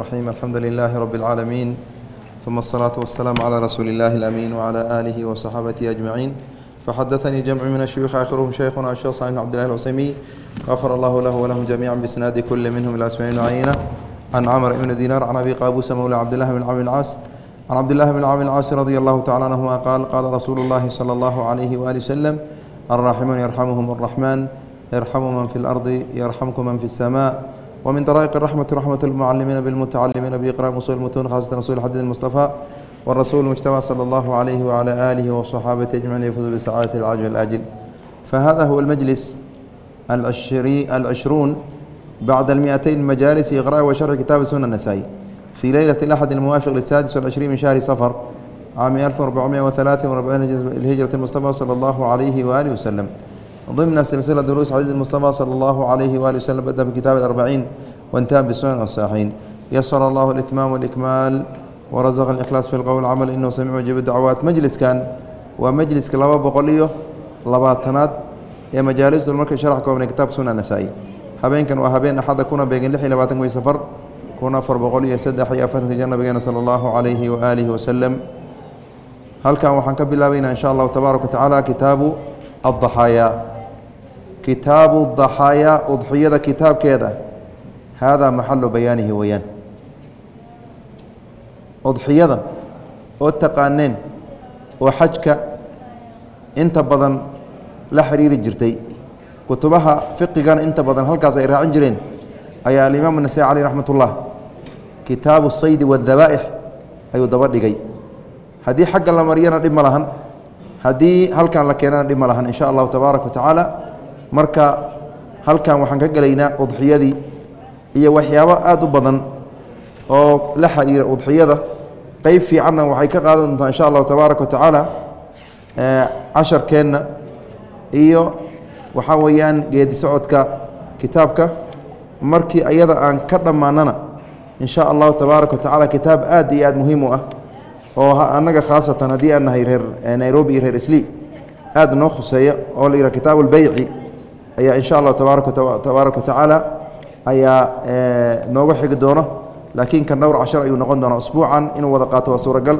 الرحيم الحمد لله رب العالمين ثم الصلاة والسلام على رسول الله الأمين وعلى آله وصحابته أجمعين فحدثني جمع من الشيوخ آخرهم شيخنا الشيخ صالح بن عبد الله العثيمي غفر الله له ولهم جميعا بإسناد كل منهم إلى أسماء عينة عن عمر بن دينار عن أبي قابوس مولى عبد الله بن عمرو العاص عن عبد الله بن عمرو العاص رضي الله تعالى عنهما قال قال رسول الله صلى الله عليه وآله وسلم الراحمون يرحمهم الرحمن يرحم من في الأرض يرحمكم من في السماء ومن طرائق الرحمة رحمة المعلمين بالمتعلمين بإقراء أصول المتون خاصة أصول الحديث المصطفى والرسول المجتمع صلى الله عليه وعلى آله وصحابة أجمعين يفوزوا بسعادة العاجل الآجل فهذا هو المجلس العشري العشرون بعد المئتين مجالس إقراء وشرح كتاب سنن النسائي في ليلة الأحد الموافق للسادس والعشرين من شهر صفر عام 1443 الهجرة المصطفى صلى الله عليه وآله وسلم ضمن سلسلة دروس حديث المصطفى صلى الله عليه وآله وسلم بدأ في كتاب الأربعين وانتهى بالسنن والصحيحين. يسر الله الإتمام والإكمال ورزق الإخلاص في القول والعمل. إنه سميع وجيب الدعوات. مجلس كان ومجلس لبا بقوليه labaatanaad ee majaalistul markay sharax koobnay kitaabka sunna nasaa-i habeenkan waa habeen axadda kuna beegan lix iyo labaatan way safar kun afar boqol iyo saddex iyo afartanka jir nabigeena sala allahu calayhi wa aalihi wasalam halkan waxaan ka bilaabaynaa insha allahu tabaaraka wa tacaala kitaabu addaxaayaa kitaabu daxaayaa udxiyada kitaabkeeda. Haadaa maxalu bayaanihi weeyaan. Udxiyada oo taqaaneen oo xajka inta badan la xiriiri jirtay. Kutubaha fiqigana inta badan halkaas ay raacin jireen ayaa alimaam nasai caleyh raxmat ullah kitaabu saydi waadabaa'ix ayuu daba dhigay. Haddii xagga la mariyana dhib ma lahan. Haddii halkan la keenana dhib ma lahan in sha allahu tabaaraka wa tacaala marka halkan waxaan ka gelaynaa udxiyadii iyo waxyaabo aada u badan oo la xiriira udxiyada. Qeyb fiicanna waxay ka qaadan doontaa insha allahu tabaaraka wa tacaala casharkeenna iyo waxaa weeyaan geedi socodka kitaabka. Markii ayada aan ka dhammaanana in sha allahu tabaaraka wa tacaala kitaab aad iyo aad muhiim u ah oo annaga khaasatan haddii aan nahay reer nairobi iyo reer isli aad noo khuseeya oo la yidhaha kitaabu lbeyci ayaa in sha allah tabaaraka watacaala ayaa nooga xigi doono. Laakiin kan dhowr cashar ayuu noqon doonaa usbuucan inuu wada qaato waa suuragal.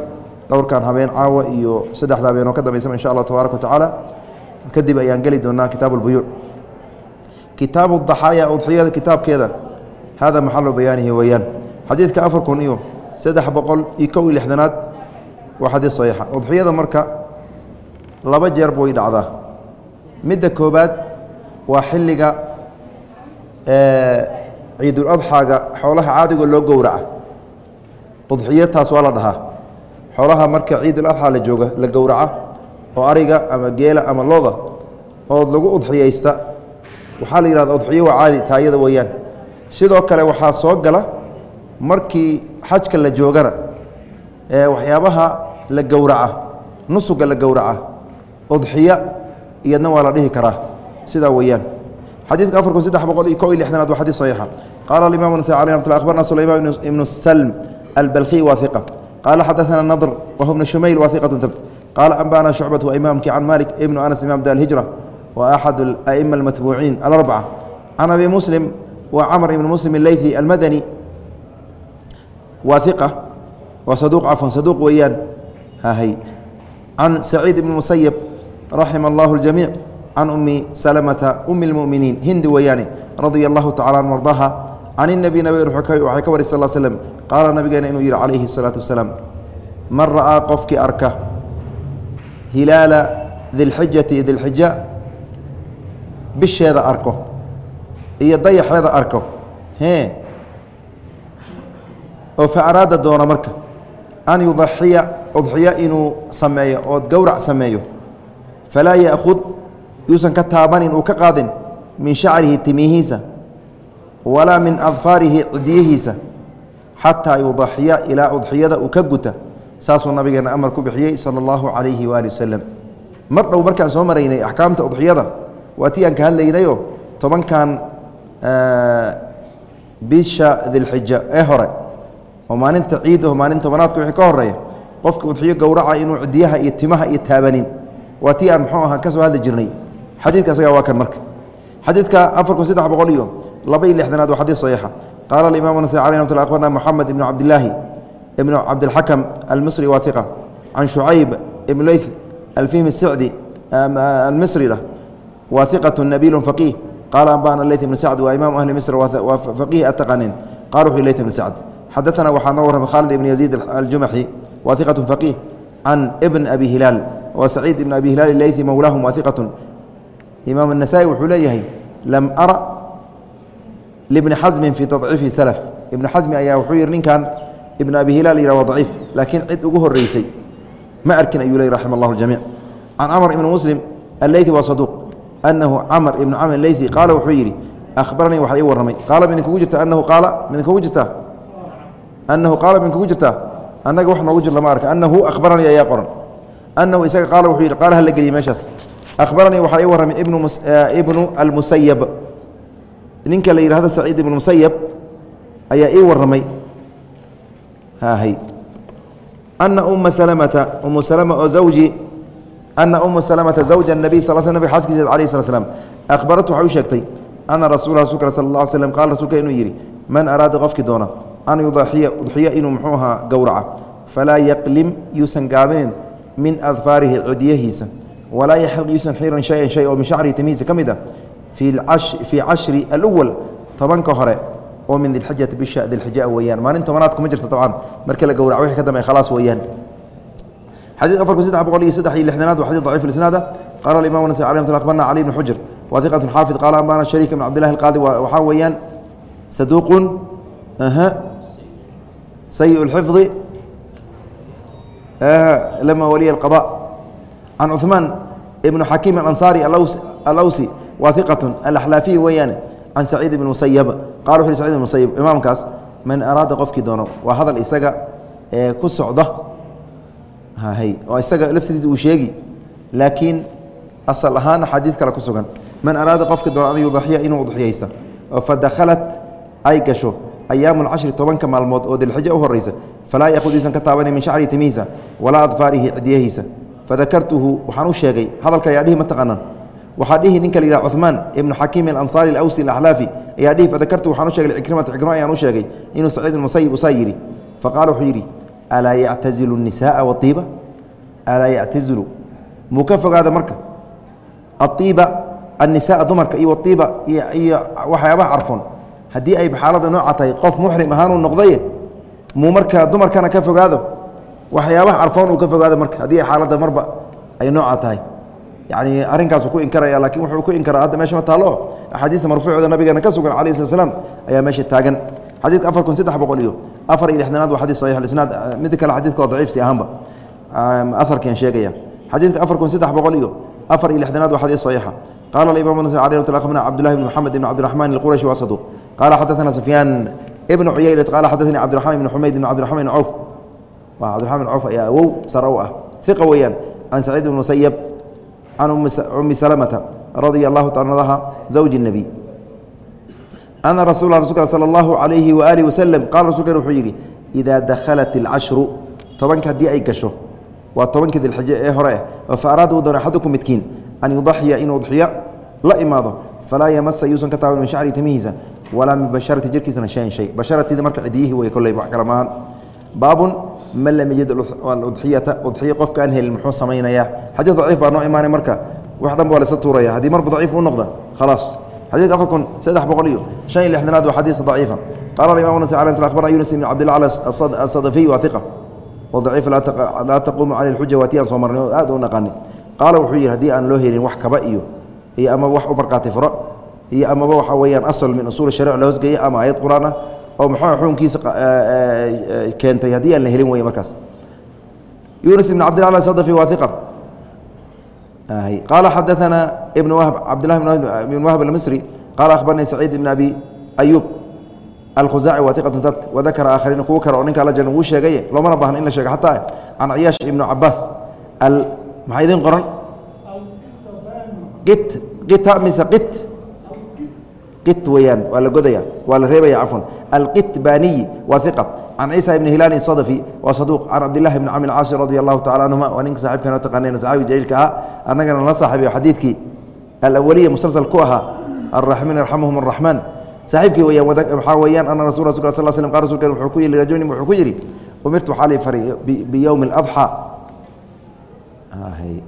Dhowrkan habeen caawa iyo saddexda habeen oo ka dambeysama insha allah tabaaraka watacaala kadib ayaan geli doonaa kitaabu lbuyuuc kitaabu daxaaya udxiyada kitaabkeeda. Hada maxalu bayaanihi weeyaan. Xadiidka afar kun iyo saddex boqol iyo kow iyo lixdanaad waa xadiid saxiixa. Udxiyada marka laba jeer bay dhacdaa. Midda koobaad waa xilliga ciidul adxaaga xoolaha caadigo loo gowraca. Udxiyo taas waa la dhahaa. Xoolaha marka ciidul adxaa la jooga la gowraca oo ariga ama geela ama loda ood lagu udxiyeysta waxaa la yihahda udxiyo waa caadi taayada weeyaan. Sidoo kale waxaa soo gala markii xajka la joogana waxyaabaha la gowraca nusuga la gowraca udxiya iyadna waa la dhihi karaa sidaa weeyaan. Xadiidka afar kun saddex boqol iyo ko iyo lixdanaad waa xadiis saxiixa. Qaala alimam nasai alih ramat lla akhbarna sulayman ibnu salm albalkhiy waa qaala xadaثana nadr wahu bnu shumayl waa tabt qaala anbana shucbat imaamkii can malik ibnu anas imam da alhijra wa axad aima almatbuuciin alarbca can abi muslim wa camr ibn muslim aleythi almadani waa waa saduuq cafwan saduuq weeyaan. Hahay can saciid ibn musayab raxima allahu اljamiic can umi salamata umi اlmuminiin hindi weeyaane radia allahu tacala an ardaha can اnebi nabig waxay ka wari sal slm qaala nabigeena inuu yihi calayhi الsalaatu wasalaam man ra'aa qofkii arka hilaala dilxijati dilxija bisheeda arko iyo dayaxeeda arko hee oo fa araada doona marka an yudaxiya udxiya inuu sameeyo ood gowrac sameeyo falaa ya'khud yuusan ka taabanin uu ka qaadin min shacrihi timihiisa walaa min adfaarihi cidiyihiisa xataa yudaxiya ilaa udxiyada uu ka guta saasuu nabigeena amar ku bixiyey sala allahu calayhi waali wasalam mar dhow markaan soo maraynay axkaamta udxiyada waa tii aan ka hadlaynayoo tobankan bisha dilxija ee hore oo maalinta ciidaho maalin tobanaadka wixii ka horreeya qofka udxiyo gowraca inuu cidiyaha iyo timaha iyo taabanin waa tii aan muxuu ahaa ka soo hadli jirnay xadiidka isaga waa kan marka. Xadiidka afar kun saddex boqol iyo laba iyo lixdanaad waa xadiid saxiixa. Qaala alimaam nasri alay ramat llah akhbarna ibnu cabdillaahi ibnu cabdilxakam almisri waa can shucayb ibnu leyth alfihim isicdi almisrida waa hiqatu nabiilun faqiih qaala anbana leyth ibnu sacd waa imaamu ahli misr waa faqiih ataqanin qala wuxuu leyth ibnu sacd xadaana waxaa noo warramay khaalid ibn yaziid aljumaxi waa faqiih can ibn abi hilaal waa saciid ibn abi hilaal leythi mowlaahum waa imaam الnasaئي wuxuu leeyahay lam ara libni xasmin fii tadciifi salaf ibni xasmi ayaa wuxuu yihi ninkan ibn abi hilaal yihah waa daciif laakiin cid ugu horeysay ma arkin ayuu ley raxima اllah اljamic can camr ibn muslim alleythi waa saduuq anahu camr ibn camr leythi qaala wuxuu yidhi ahbaranii waxaa ii warramay qaala midinkugu jirta anahu qaala midinkugu jirtaa anahu qaala midinkugu jirtaa annaga wax noogu jir lama arka anahu ahbaranii ayaa qoran anahu isaga qaala wuxuu yidhi qaala hala geliyey meeshaas ahbaranii waxaa ii warramay ibnu almusayab ninka la yihahdo saciid ibn musayab ayaa ii warramay ana uma salamata umu salama oo zawji ana umu salamata zawja nabiy sal sl nabig xaaskiisa alayh slat slam akhbaratu waxay u sheegtay ana rasuula rasulka sal اla slm qala rasuulka inuu yidhi man araada qofkii doona an yudaxiya udxiya inuu muxuu ahaa gowraca falaa yaqlim yuusan gaabinin min adfaarihi cidiyahiisa walaa yaxliq yuusan xiran shayan shay oo min shacrii tamihiisa ka mid a fii cashri alwal tobanka hore oo min dilxajati bisha dilxija weyaan maalin tobanaad kuma jirta dabcan marka la gowrac wixii ka dambe khalaas weeyaan xadiid afar kun saddex boqol iyo saddex iyo lixdanaad waa xadid daciif isnaada qaala alimam nasai alay mt aqbarna cali ibn xujr wa iqatu xaafid qaala ambana shariik ibn cabdillahi alqaadi waxaa weeyaan saduuqun sayi lxifdi lama waliya alqada can cuثmaan ibnu xakiim alansaari alawsi waa iqatu alaxlaafiyi weeyaane can saciid ibn musayab qala wuxu sacid ibn musayib imaamkaas man araada qofkii doono waa hadal isaga ee ku socda oo isaga laftiisa uu sheegi laakiin asal ahaan axaadiid kale ku sugan man araada qofkii doono an yudaxiya inuu udxiyaysta fadakhalat ay gasho ayaamu lcashri tobanka maalmood oo dilxijo u horeysa falaa yakud yuusan ka taabanay min shacri timihiisa walaa adfaarihi cidiyahiisa fadakartuhu waxaan u sheegay hadalka ayaa dhihi ma taqaanaan waxaa dhihi ninka la yihah cuثmaan ibnu xakiim alansaari alawsi alaxlaafi ayaa dhihi fadakartu waxaan u shegay cikrimata cikrima ayaan u sheegay inuu saciid musayib usaa yidhi faqaala wuxuu yidhi alaa yactazilu الnisaءa waiiba alaa yactazilu muu ka fogaada marka aiiba annisaءa dumarka iyo waiiba iyo waxyaabaha carfoon haddii ay xaalada nooca tahay qof muxrim ahaanuu noqdaye muu marka dumarkana ka fogaado waxyaabaha arfoon uu ka fogaada marka haddii xaaladda marba ay noocaa tahay. Yani arinkaasu ku inkaraya laakiin wuxuu ku inkara hadda meesha ma taalo axaadiista marfuucda nabigeena ka sugan alayh slat slam ayaa meesha taagan. Xadidka afar kun saddex boqol iyo afar iyo lixdanaad waa xadii saxiixulisnaad ah, mid kale xadidka oo daciifsi ahaanba. Aarkan sheegaya. Xadiidka afar kun saddex boqol iyo afar iyo lixdanaad waa xadiis saxiixa. Qaala alimaam nas alي mt akhbarna cabdullahi ibn moxamed ibn cabdiraxman alqurashi waa saduuq qaala xadaana sufyaan ibn cuyaynet qaala xadaanii cabdiraxmaan ibn xumayd ibn cabdiraxmaan cawf waa cbdiraman bin ayaa awow sare u ah. Iqa weeyaan can saciid bn musayab can ummi salamata radia allahu taala zawji nebiy ana rasul rasulka sala allahu alayhi waaali wasalam qala rasulkan wuxuu yidhi idaa dakhalat alcashru tobanka haddii ay gasho waa tobankii dilxijo ee hore ah fa araada uu doona axadukum midkiin an yudaxiya inuu udxiyo la imaado falaa yamasa yuusan ka taaban min shacri timihiisa walaa min basharati jirkiisana shayan shay. Basharatiida marka cidyihii wey kolley wax kale maahan. Baabun man lam yajid udxiyata udxiya qofka aan helin muxuu samaynayaa xadiid daciif baa noo imaanay marka. Wax dhan ba laysa tuuraya. Haddii marba daciif u noqda khalaas. Xadiidka afar kun saddex boqol iyo shan iyo lixdanaad waa xadiis daciifa qala imam nas al akhbarna yunus ibn cabdillah asadafiy waa iqa wadaciif laa taquumu cala lxuja waatiyaan soo marnay oo aad u naqaani qaala wuxuu yidhi haddii aan loo helin wax kaba iyo iyo amaba wax u markaati furo iyo amaba waxa weeyaan asal min usuul sharic la hoosgeeya ama ayad qur'aan ah oo muxuu xukunkiisa keentay haddii aan la helin wey markaas. Yunus ibn cabdillah sadafi waa iqa qaala xadaثana ibn wahb cabdillahi ibn wahb almisri qaala akhbarnii saciid ibn abi ayuub alkhuzaaci waa iqatu habt wadakara aakhariina kuwo kale oo ninkaa la jan wuu sheegaye loomana baahna in la sheego. Xataa can ciyaash ibnu cabaas maxaa idin qoran? Qit qita mise qit? Qit weeyaan waa la godaya waa la reebaya cafwan alqitbaniyi waa iqa can ciisa ibni hilaali sadafi waa saduuq can cabdillahi bni camr caasi radi allahu tacala canhuma waa ninka saxibkana taqaaneen saxaabi jaliilka ahaa annagana la saaxiibayo xadiidkii alawaliya musalsal ku ahaa alraxmiin yarxamuhum araxmaan saaxiibkii weyaan waxaa weeyaan ana rasul rasulka sal slm qal rasulka wuxuu ku yihi rajulin wuxuu ku yidhi umirtu waxaa lii faray biyowmi اladxaa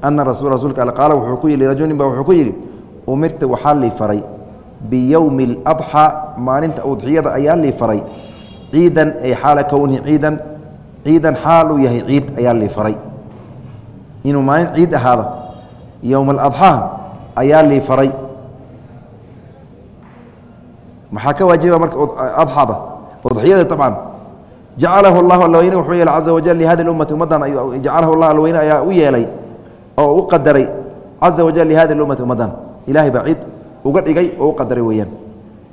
ana rasul rasuulka qaala wuxuu ku yihi rajulin ba wuxuu ku yidhi umirta waxaa lii faray biyowmi اladxaa maalinta udxiyada ayaa lii faray. Ciidan ay xaala kownihi ciidan ciidan xaaluu yahay ciid ayaa lii inuu maalin ciid ahaado yowma aladxaa ayaa lii maxaa ka waajiba marka adxada udxiyada tabcan jacalahu allahu alweyne wuxuu yeelay caza wajal lihadi ummati ummaddan jacalahu allah alweyne ayaa u yeelay oo u qadaray. Caza wajal lihadi ummati ummaddan ilahay baa ciid uga dhigay oo u qadaray weeyaan.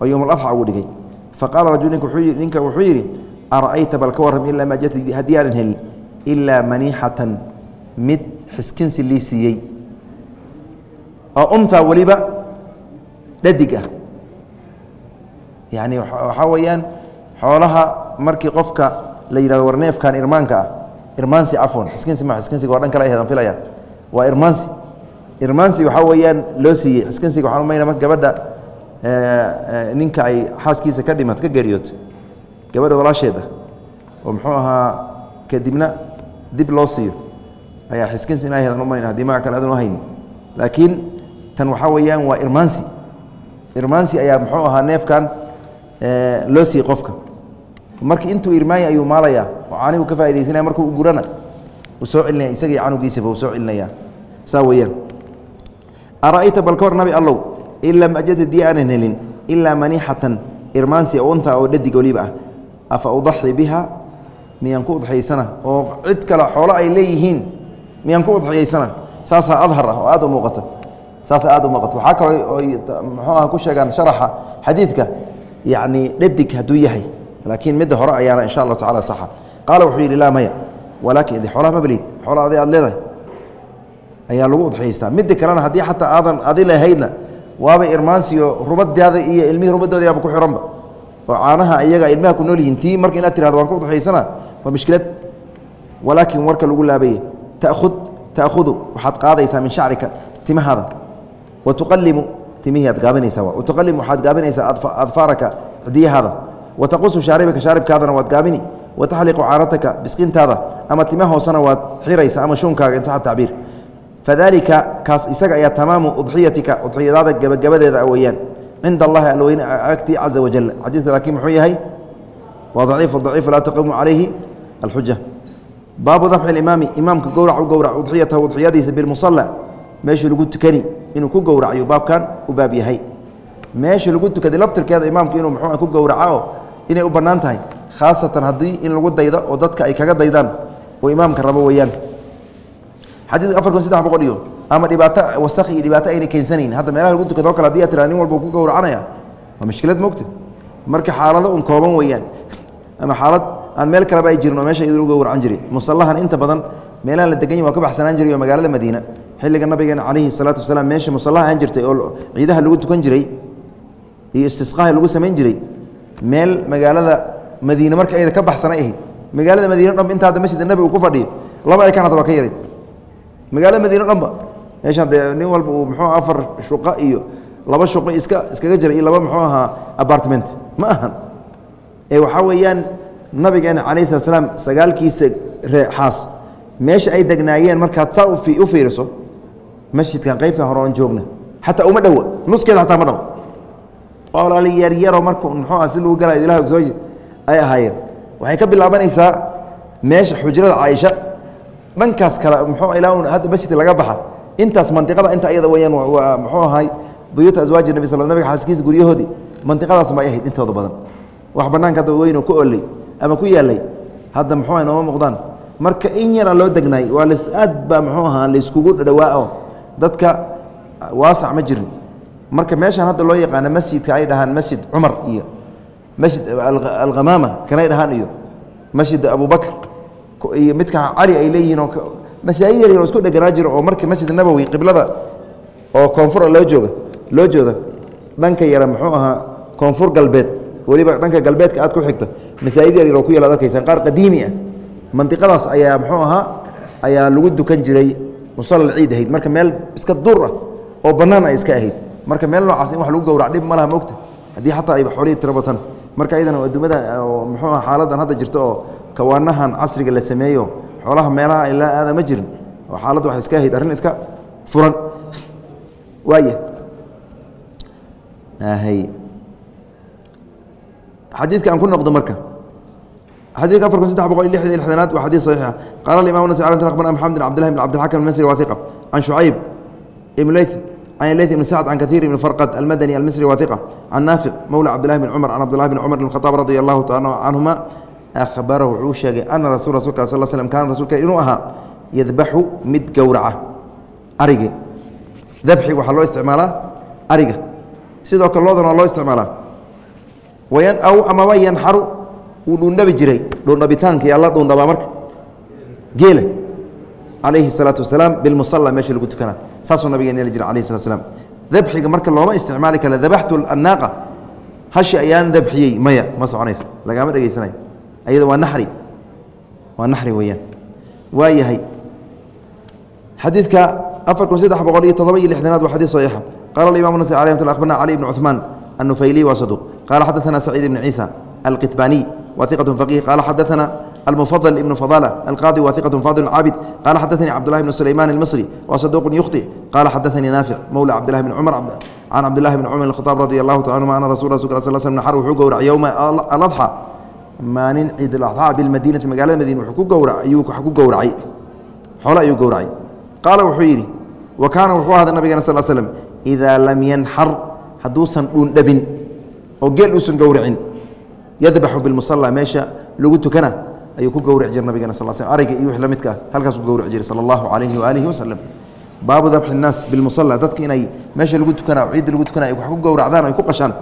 Oo yowm اladxa ugu dhigay. Faqaala rajul ninka wuxuu yidhi ara'ayta bal ka warram ilaa ma jati haddii aanan helin ilaa maniixatan mid xiskinsi lii siiyey. Oo untaa weliba dhadig ah. Yani waxaa weeyaan xoolaha markii qofka la yidhahdo war neefkan irmaanka ah irmaansi cafwan xiskinsi ma xiskinsiga waa dhan kale aheedan filaya waa irmaansi irmaansi waxaa weeyaan loo siiyey. Xiskinsiga waxaan umayna marka gabadha ninka ay xaaskiisa ka dhimat ka geeriyood gabadha walaasheed oo muxuu ahaa kadibna dib loo siiyo. Ayaa xiskinsi ina aheedan umayna haddii magac kale adan u laakiin tan waxaa weeyaan waa irmaansi irmaansi ayaa muxuu ahaa neefkan loo siiyey qofka. Marka intuu irmaanya ayuu maalayaa oo caanihu ka faa'idaysanaya markuu gurana uu soo celinaya isagii canugiisaba uu soo celinaya. Saa weeyaan ara'ayta bal ka war nabi allow in lam ajad dii aanan helin ilaa maniixatan irmaansi unta oo dhadig weliba ah afa udaxi biha miyaan ku udxaysana oo cid kale xoolo ay leeyihiin miyaan ku udxiyaysana saasaa adhar ah oo aad u muuqata saasa aad u muuqato waxaa oy muxuu ah ku sheegaan sharaxa xadiidka yacni dhadig hadduu yahay laakiin midda hore ayaana insha allahu tacala saxa qaala wuxuu yidhi laa maya walaakin adi xoolaha ma beliid xoola adi leedahay ayaa lagu udxaystaa. Midda kalena haddii xataa aadan adi lahaydna waaba irmaansiyo rubadaada iyo ilmihii rubadooda yaaba ku xihanba oo caanaha iyaga ilmaha ku nool yihiin tii marka inaad tirahdo waan ku udxaysana waa mushkilad walaakin warka lagu laabaya taud ta'khudu waxaad qaadaysaa min shacrika timahaada. Wa tuqalimu timihii aad gaabinaysaa watuqalimu waxaad gaabinaysaa adfaaraka cidiyahaada. Wa taqusu shaaribaka shaaribkaadana waad gaabini. Wa taxliqu caanataka bisqintaada. Ama tima hoosena waad xiraysa ama shuunkaaga insaxa tacbiir fadalika kaas isaga ayaa tamaamu udxiyatika udxiyadaada gebagabadeeda weeyaan. Cinda allahi alweyne agti caza wajal xadiidka laakiin muxuu yahay? Waa daciifu daciifu laa taqimu calayhi alxuja baabu dafci imaami imaamka gowrac u gowrac udxiyatahu udxiyadiisa bilmusala meeshii lagu tukani inuu ku gowracayo baabkan u baab yahay. Meesha lagu tukaday laftirkeeda imaamku inuu muxuu ku gowraco inay u bannaan tahay khaasatan haddii in lagu daydo oo dadka ay kaga daydaan oo imaamka rabo weeyaan xadiidka afar kun saddex iyo ama dhibaato wasakh iyo dhibaato ayna gowracanaya waa mushkilad mogta marka xaalado un magaalada madiine marka ayada ka baxsanay ahayd. Magaalada madiine dhanba inta hadda masjida nabigu ku fadhiyo. Laba kan hadda waa ka yarayd magaalada madiine dhanba meeshaan dee nin walba uu muxuu afar shuqa iyo laba shuqo iska iskaga jira iyo laba muxuu ahaa apartment. Ma ahan. Ee waxaa weeyaan nabigeena calayhi salat slaam sagaalkiisa reexaas. Meesha ay degnaayeen markaad saa u fiiriso masjidkan qaybta hore oon joogna. Xataa uma dhowa nuskeeda xataa ma dhawo. Olaali yaryaro marka muxuu ah si lagu galay ilaha ogsooyi ay ahaayeen. Waxay ka bilaabanaysaa meesha xujrada caaisha dhankaas kale muxuu ilaa un hadda masjidka laga baxa. Intaas mantiqada inta iyada weyaan muxuu ahay buyuuta aswaaji nabi sal nabiga xaaskiisa guryahoodii mantiqadaas ma ay ahayd intooda badan. Wax bannaanka hadda weyn oo ku oley ama ku yaalay hadda muxuu nooma muuqdaan. Marka in yara loo degnaay waa las aad baa muxuu ahaa layskugu dhawaa dadka waasac ma jirin. Marka meeshaan hadda loo yaqaano masjidka ay dhahaan masjid cumar iyo masjid alkhamaama kanay dhahaan iyo masjid abubakr iyo midka cali ay leeyihiin oo masaajid yar yar oo isku dheganaa jiro oo marka masjid nabowi qiblada oo koonfura loo jooga loo jooda dhanka yara muxuu ahaa koonfur galbeed. Weliba dhanka galbeedka aad ku xigto masaajid yar yar oo ku yaalla ad arkaysaan qaar qadiimi ah. Mantiqadaas ayaa muxuu ahaa ayaa lagu dukan jiray musalla ciid ahayd. Marka meel iska duur ah oo bannaan ay iska ahayd. Marka meel noocaas in wax lagu gowrac dhib ma laha mogta haddii xataa ay xoolihii tiro batan. Marka ayadana adduumada muxuu aha xaaladan hadda jirto oo kawaanahan casriga la sameeyo xoolaha meelaha ilaa aada ma jirin. Oo xaaladda waxay iska ahayd arrin iska furan. Waaya hay xadiidka aan ku noqdo marka ahbara wuxuu sheegay ana rasu rasulka a sal slm kana rasulka inuu ahaa yadbaxu mid gowraca arige dabxiga waxaa loo isticmaalaa ariga sidoo kale loodan waa loo isticmaalaa aw amaba yanxaru wuu dhuundhabi jiray dhuundhabitaanka yalla dhuundhabaa marka geela calayhi salaatu wasalaam bilmusalla meesha lagu tukanaa saasuu nabigeen yeeli jira alayhi slat slam dabxiga marka looma isticmaali kara dabaxtu annaaqa hashi ayaan dabxiyey maya ma soconaysa lagaama dhegaysanayo ayada waa naxri waa naxri weeyaan waa yahay xadiidka afar kun saddex boqol iyo todoba iyo lixdanaad waa xadiid saxiixa qala alimam nas alay mt akhbarna cali ibn cuثmaan النufayliي waa saduq qala xadaثana saciid ibn ciisa الqitbaniي وثقة فقيه قال حدثنا المفضل ابن فضالة القاضي وثقة فاضل عابد قال حدثني عبد الله بن سليمان المصري وصدوق يخطئ قال حدثني نافع مولى عبد الله بن عمر عن عبد الله بن عمر الخطاب رضي الله تعالى عنه أن رسول الله صلى الله عليه وسلم نحر وحو قورع يوم الأضحى maalin ciid اأضحى بالمدينة magaalada madiina wuxuu ku gowra ayuu ku gowracay xoolo ayuu gowracay qaala wuxuu yidhi wa kaana wuxuu ahada nabigana sal slm إidaa lam yanxar hadduusan dhuundhabin oo geel uusan gowracin yadbaxu bimusala meesha lagu tukana ayuu ku gowric jira nabigana sal sl ariga iyo wix la midka ah halkaasuu gowric jiray sala allahu calayhi waalihi wasalam baabu dabxi الnaas bilmusala dadka inay meesha lagu tukana ciidda lagu tukana ay wax ku gowracdaan ay ku qashaan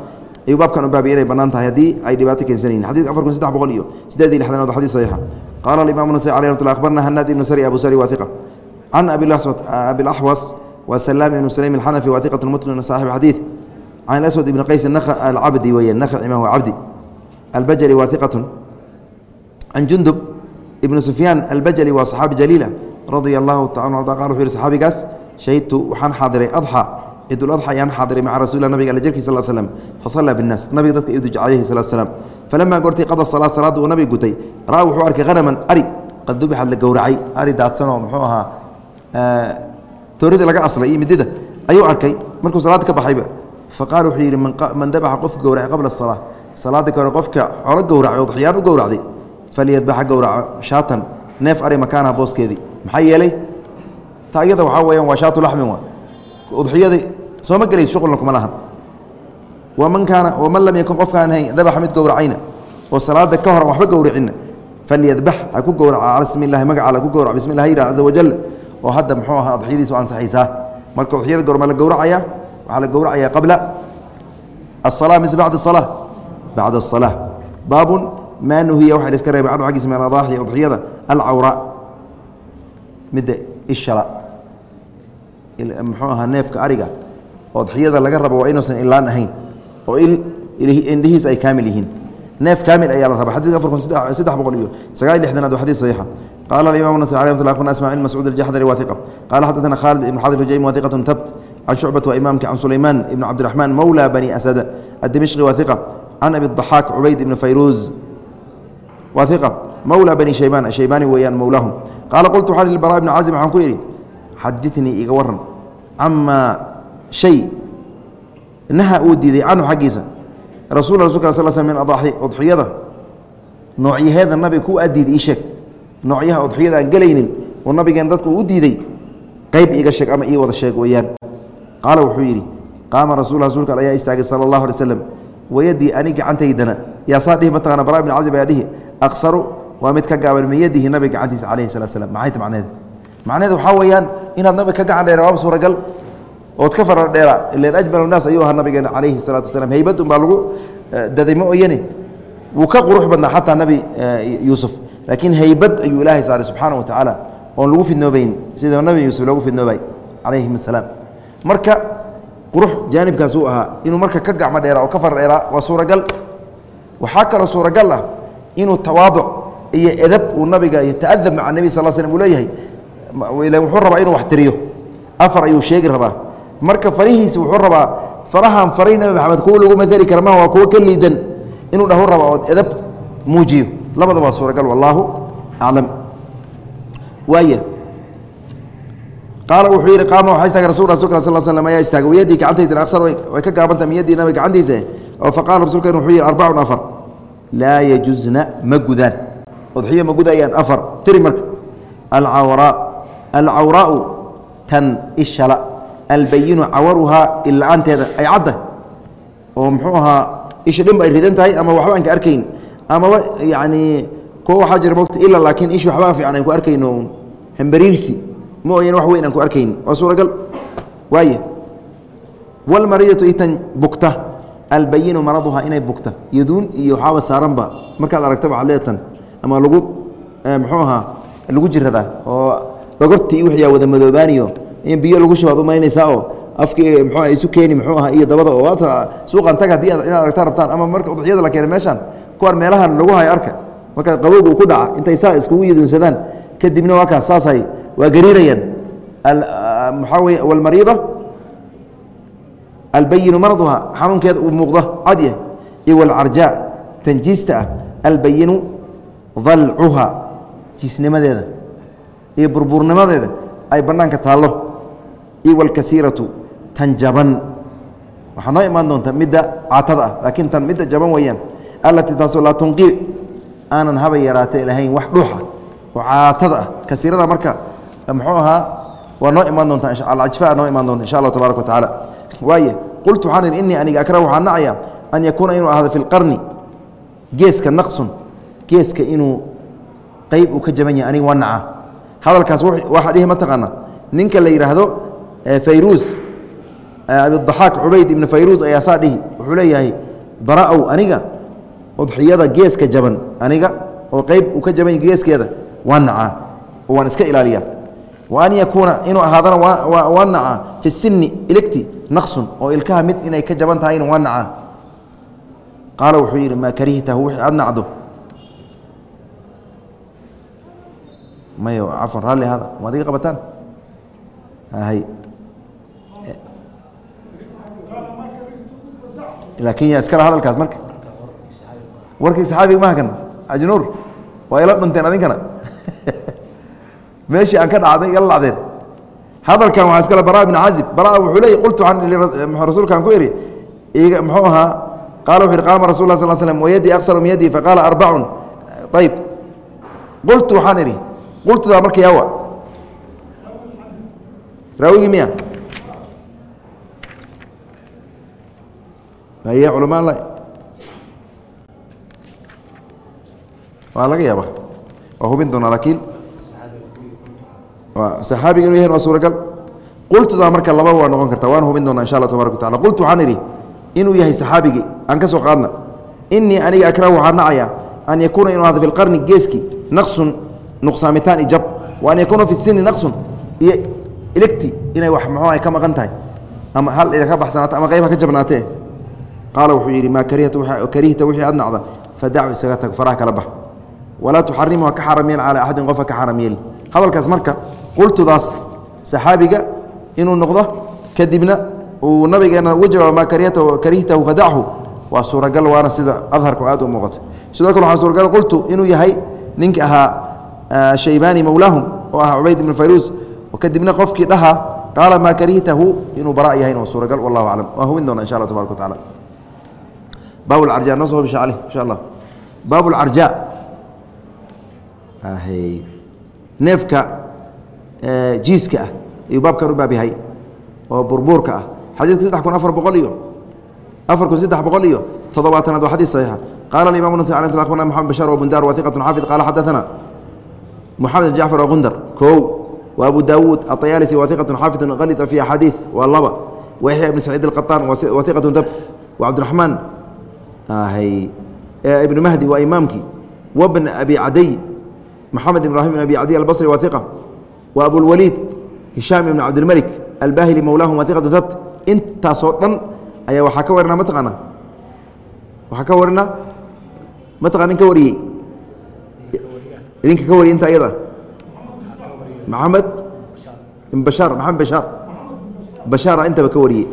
ayuu baabkan u baabiya inay bannaan tahay haddii ay dhibaato keensanayin xadidka afar kun saddex boqol iyo siddeed iyo lixdanaad saxiixa. Qaala alimamu nasai alayh ramat lla akhbarna hanaad ibnu sari abu sari wathiqa can abilaxwas wa salaam ibnu sulaym alxanafi wathiqat mutqin saaxib xadiid can aswad ibni qays alcabdi weeye nakhaci ma cabdi albajali wathiqatun can jundub ibnu sufyaan albajali waa saxaabi jaliila radia allahu taala arda qal wuxuu yihi saxaabigaas shahidtu waxaan xaadiray adxa ciiduladxa ayaan xaadiray maca rasulilah nabiga alla jirkiis sal slm fasallaa binnaas. Nabiga dadka iduj calayhi salatu salaam falamaa goortay qada salaad salaadda uu nabiga gutay ra'a wuxuu arkay hanaman ari. Qad dubixad la gowracay. Ari daadsanoo muxuu ahaa tooridii laga aslay iyo midida ayuu arkay markuu salaadda ka baxayba faqaala wuxuu yidhi man dabaxa qof gowracay qabla asalaa salaada ka hore qofka xolo gowracay oo daxyaan u gowracday falyadbaxa gowraco shaatan neef ari makaanaha booskeedii. Maxaa yeelay? Ta iyada waxaa weyaan waa shaatu laxmin waa udxiyada sooma gelays shuqulna kuma lahan waman kaana waman lam yakun qofkaan hayn dabaxa mid gowracayna oo salaada ka hor waxba gowracina falyadbax ha ku gowraca cala bismi illahi magaca la ku gowrac bismi illahi yidhah caza wajal oo hadda muxuu ahaa udxiyadiisu ansaxaysaa marka udxiyada goorma la gowracaya waxaa la gowracaya qabla الصلاة mise bacd الصلاة bacd الصلاة baabun maa nuhiya waxa iska reebay canhu xaggiisa min adaaxi udxiyada alcawraa midda ishala muxuu ahaa neefka ariga odxiyada laga rabo waa inuusan ilaan ahayn oo indhihiis ay kaamil yihiin neef kaamil ayaa la raba xadidka afar kun saddex boqol iyo sagaal iyo lixdanaad waa xadid saxiixa قال الإمام النسائي عليه رحمة الله أسماء مسعود الجحدري واثقة قال حدثنا خالد بن حاضر الجيم واثقة تبت عن شعبة وإمامك عن سليمان بن عبد الرحمن مولى بني أسد الدمشقي واثقة عن أبي الضحاك عبيد بن فيروز واثقة مولى بني شيبان الشيباني ويان مولاهم قال قلت حال البراء بن عازم عن كويري حدثني إيقورن camaa shay naha uu diiday canhu xaggiisa rasul rasulka sal sl min udxiyada noocyaheeda nabiga ku adiid ii sheeg noocyaha udxiyada aan gelaynin oo nabigeen dadku u diiday qayb iga sheeg ama ii wada sheeg weyaan qaala wuxuu yidhi qaama rasul rasuulka ayaa istaagay sala allahu alay slam wayadii ani gacantaydana yaa saa dhihi mataqana bara bn cazib ayaa dhihi aqsaru waa mid ka gaaban min yadihi nabi gacantiisa calayhi salaa slam maxay ta macneed macneed waxaa weeyaan inaad nabiga ka gacan dheera waaba suuragal ood ka fara dheera ilan ajmal naas ayuu ahaa nabigeena calayhi salaatu wasalaam. Heybad unbaa lagu daday ma oyane wuu ka qurux badnaa xataa nabi yuusuf. Laakiin haybad ayuu ilaahay saaray subxaana wa tacaala oon lagu fidnoobayn sida nabi yuusuf loogu fidnoobay calayhim asalaam marka qurux jaanibkaas uu ahaa inuu marka ka gacmo dheeraa oo ka far dheeraa waa suuragal. Waxaa kaloo suuragal ah inuu tawaaduc iyo edab uu nabiga iyo ta'adab maca nebi sal slm uu leeyahay wuxuu rabaa inuu wax tiriyo. Afar ayuu sheegi rabaa. Marka farihiisi wuxuu rabaa farahan faray nabi maxamed kuwa lagu maali kara maha waa kuwo ka liidan inuu dhahu rabo ood edab muujiyo. Labadaba waa suuragal wallaahu aclam. Waaya qaala wuxuu yidhi qaama waxaa istaagay rasul rasulka sal slm ayaa istaagay wayadii gacantaydan aksar way ka gaabantah min yaddii nabiga gacantiisa oo faqala rasulkeen wuxuu yidhi arbacun afar. Laa yajuzna ma gudaan. Udxiyo ma gudayaan afar. Tiri marka alcawraa alcawraau tan ishala albayinu cawaruhaa ila-aanteeda ay cadda oo muxuu ahaa isha dhinba ay ridan tahay ama waxba aan ka arkayn amaba yacni kuwa waxaa jira mogta ila laakiin ish waxbaa fiican aan ku arkayno hambariirsi ma oyan wax weyn aan ku arkayn waa suuragal waaya walmariyatu itan bugta albayinu maraduhaa inay bugta yaduun iyo waxaaba saaranba markaad aragtaba cadleetan ama lagu muxuu ahaa lagu jiradaa oo dhogortii wixiyaa wada madoobaaniyo in biyo lagu shubaad u malaynaysaa oo afki muxuu isu keeni muxuu ahaa iyo dabada oo waata suuqan tag haddii inaad aragtaan rabtaan ama marka udxiyada la keena meeshaan kuwaan meelahan lagu hayo arka. Marka qabowga ku dhaca intay saa iskugu yaduunsadaan kadibna waa kaas saasay waa gariirayaan. Maxaa weye walmariida albayinu maraduha xanuunkeeda uu muuqdo cadya iyo walcarjaa tanjiista ah. Albayinu dalcuha jiisnimadeeda iyo burburnimadeeda ay banaanka taallo. Iyo walkasiiratu tan jaban. Waxaa noo imaan doonta midda caatada ah laakiin tan midda jaban weeyaan. Allatii taasoo laa tunqi aanan haba yaraatee lahayn wax dhuuxa. Oo caatada ah kasiirada marka muxuu ahaa waa noo imaan doonta alajfa noo imaan doonta insha allah tabarak wa tacaala. Waaye qultu waxaan idhi innii aniga akrahu waxaan nacaya an yakuuna inuu ahdo fi lqarni geeska naqsun geeska inuu qeyb uu ka jaban yahay aniga waa naca hadalkaas waxaa dhihi mataqaana ninka la yidhaahdo fayruus abidaxaaq cubayd ibnu fayruus ayaa saa dhihi wuxuu leeyahay bara-ow aniga udxiyada geeska jaban aniga oo qeyb uu ka jaban geeskeeda waa nacaa oo waan iska ilaaliya wa an yakuuna inuu ahaadana waa nacaa fi sini iligti naqsun oo ilkaha mid inay ka jaban tahayna waa nacaa. Qaala wuxuu yidhi maa karihtahu wixii aad nacdo may cafan raalli hada maad iga qabataan? Laakin yaa iskala hadalkaas marka. Warkii saxaabiga maha kan ajnuur waa ila dhunteen adinkana. Meeshii aan ka dhacday ila lacdeen hadalkan waxaa iskale bara ibn cazib bara wuxuu leey qultu waxaan rasuulkaan ku iga muxuu ahaa qaala wuxu yhi qaama rasul lah sal slm wayadii aqsaru min yadii faqaala arbacun ayb qultu waxaan idhi qultudaa marka yaawa raawigii miya? Haye culama la waa laga yaaba waa hubin doonaa laakiin saxaabiga inu yahin waa suuragal. Qultudaa marka laba waa noqon karta waan hubin doonaa insha allah tabarak wa tacala qultu waxaan idhi inuu yahay saxaabigii aan ka soo qaadna inii aniga akrahu waxaa nacaya an yakuuna inuu ahdo fi lqarni geeski naqsun nuqsaamitaan iyo jab. Wa an yakuuna fi sini naqsun iyo iligti inay wax muxuu ay ka maqan tahay. Ama hal ida ka baxsanaato ama qayb ha ka jabnaatee. Qaala wuxuu yidhi maa karihta wixii aad nacda fadacu isaga tag faraha kala bax. Walaa tuxarimu ha ka xaram yeel calaa axadin qof ka xaram hadalkaas marka qultudaas saxaabiga inuu noqdo kadibna uu nabigeena jawaabo maa karihtahu fadachu waa suuragal waana sida adharka aad u muuqata sidoo kale waxaa suuragal qultu inuu yahay ninki ahaa shaybani mowlaahum oo ahaa cubayd ibnu fayruus kadibna qofkii dhahaa qaala maa karihtahu inuu bara yahayn waa suuragal wallahu aclam. Waan hubin doona insha allah tabarak wa tacala baab lcarja noo soo hubisha caleh insha allah baab lcarja neefka jiiska ah ayuu baabkan u baab yahay oo burbuurka ah. Xadiidka saddex kun afar boqol iyo afar kun saddex boqol iyo toddobaatanaad waa xadiis saxiixa. Qaala alimam nasai alay akhbarna moxamed bashar wabundar wa iqatun xaafid qaala xadaثana moxamed bn jacfar wagundar kow wa abu daawuud aطayaalisi wa iqatun xaafidun kalita fi axaadiid waa laba wa yaxya ibn saciid alqaطaan wa iqatun dabt wa cabdiraxmaan ibnu mahdi waa imaamkii wabn abi cadiy maxamed ibrahim ibn abi cadiy albصri wa iqa wa abulwaliid hishaam ibn cabdilmelik albahili mowlaahum wa iqatu dabt intaasoo dhan ayaa waxaa ka warinaa mataqaana waxaa ka warinaa mataqana nin ka wariyey ninka ka wariyey inta iyada maxamed bashaar maxamed bashaar bashaara intaba ka wariyey.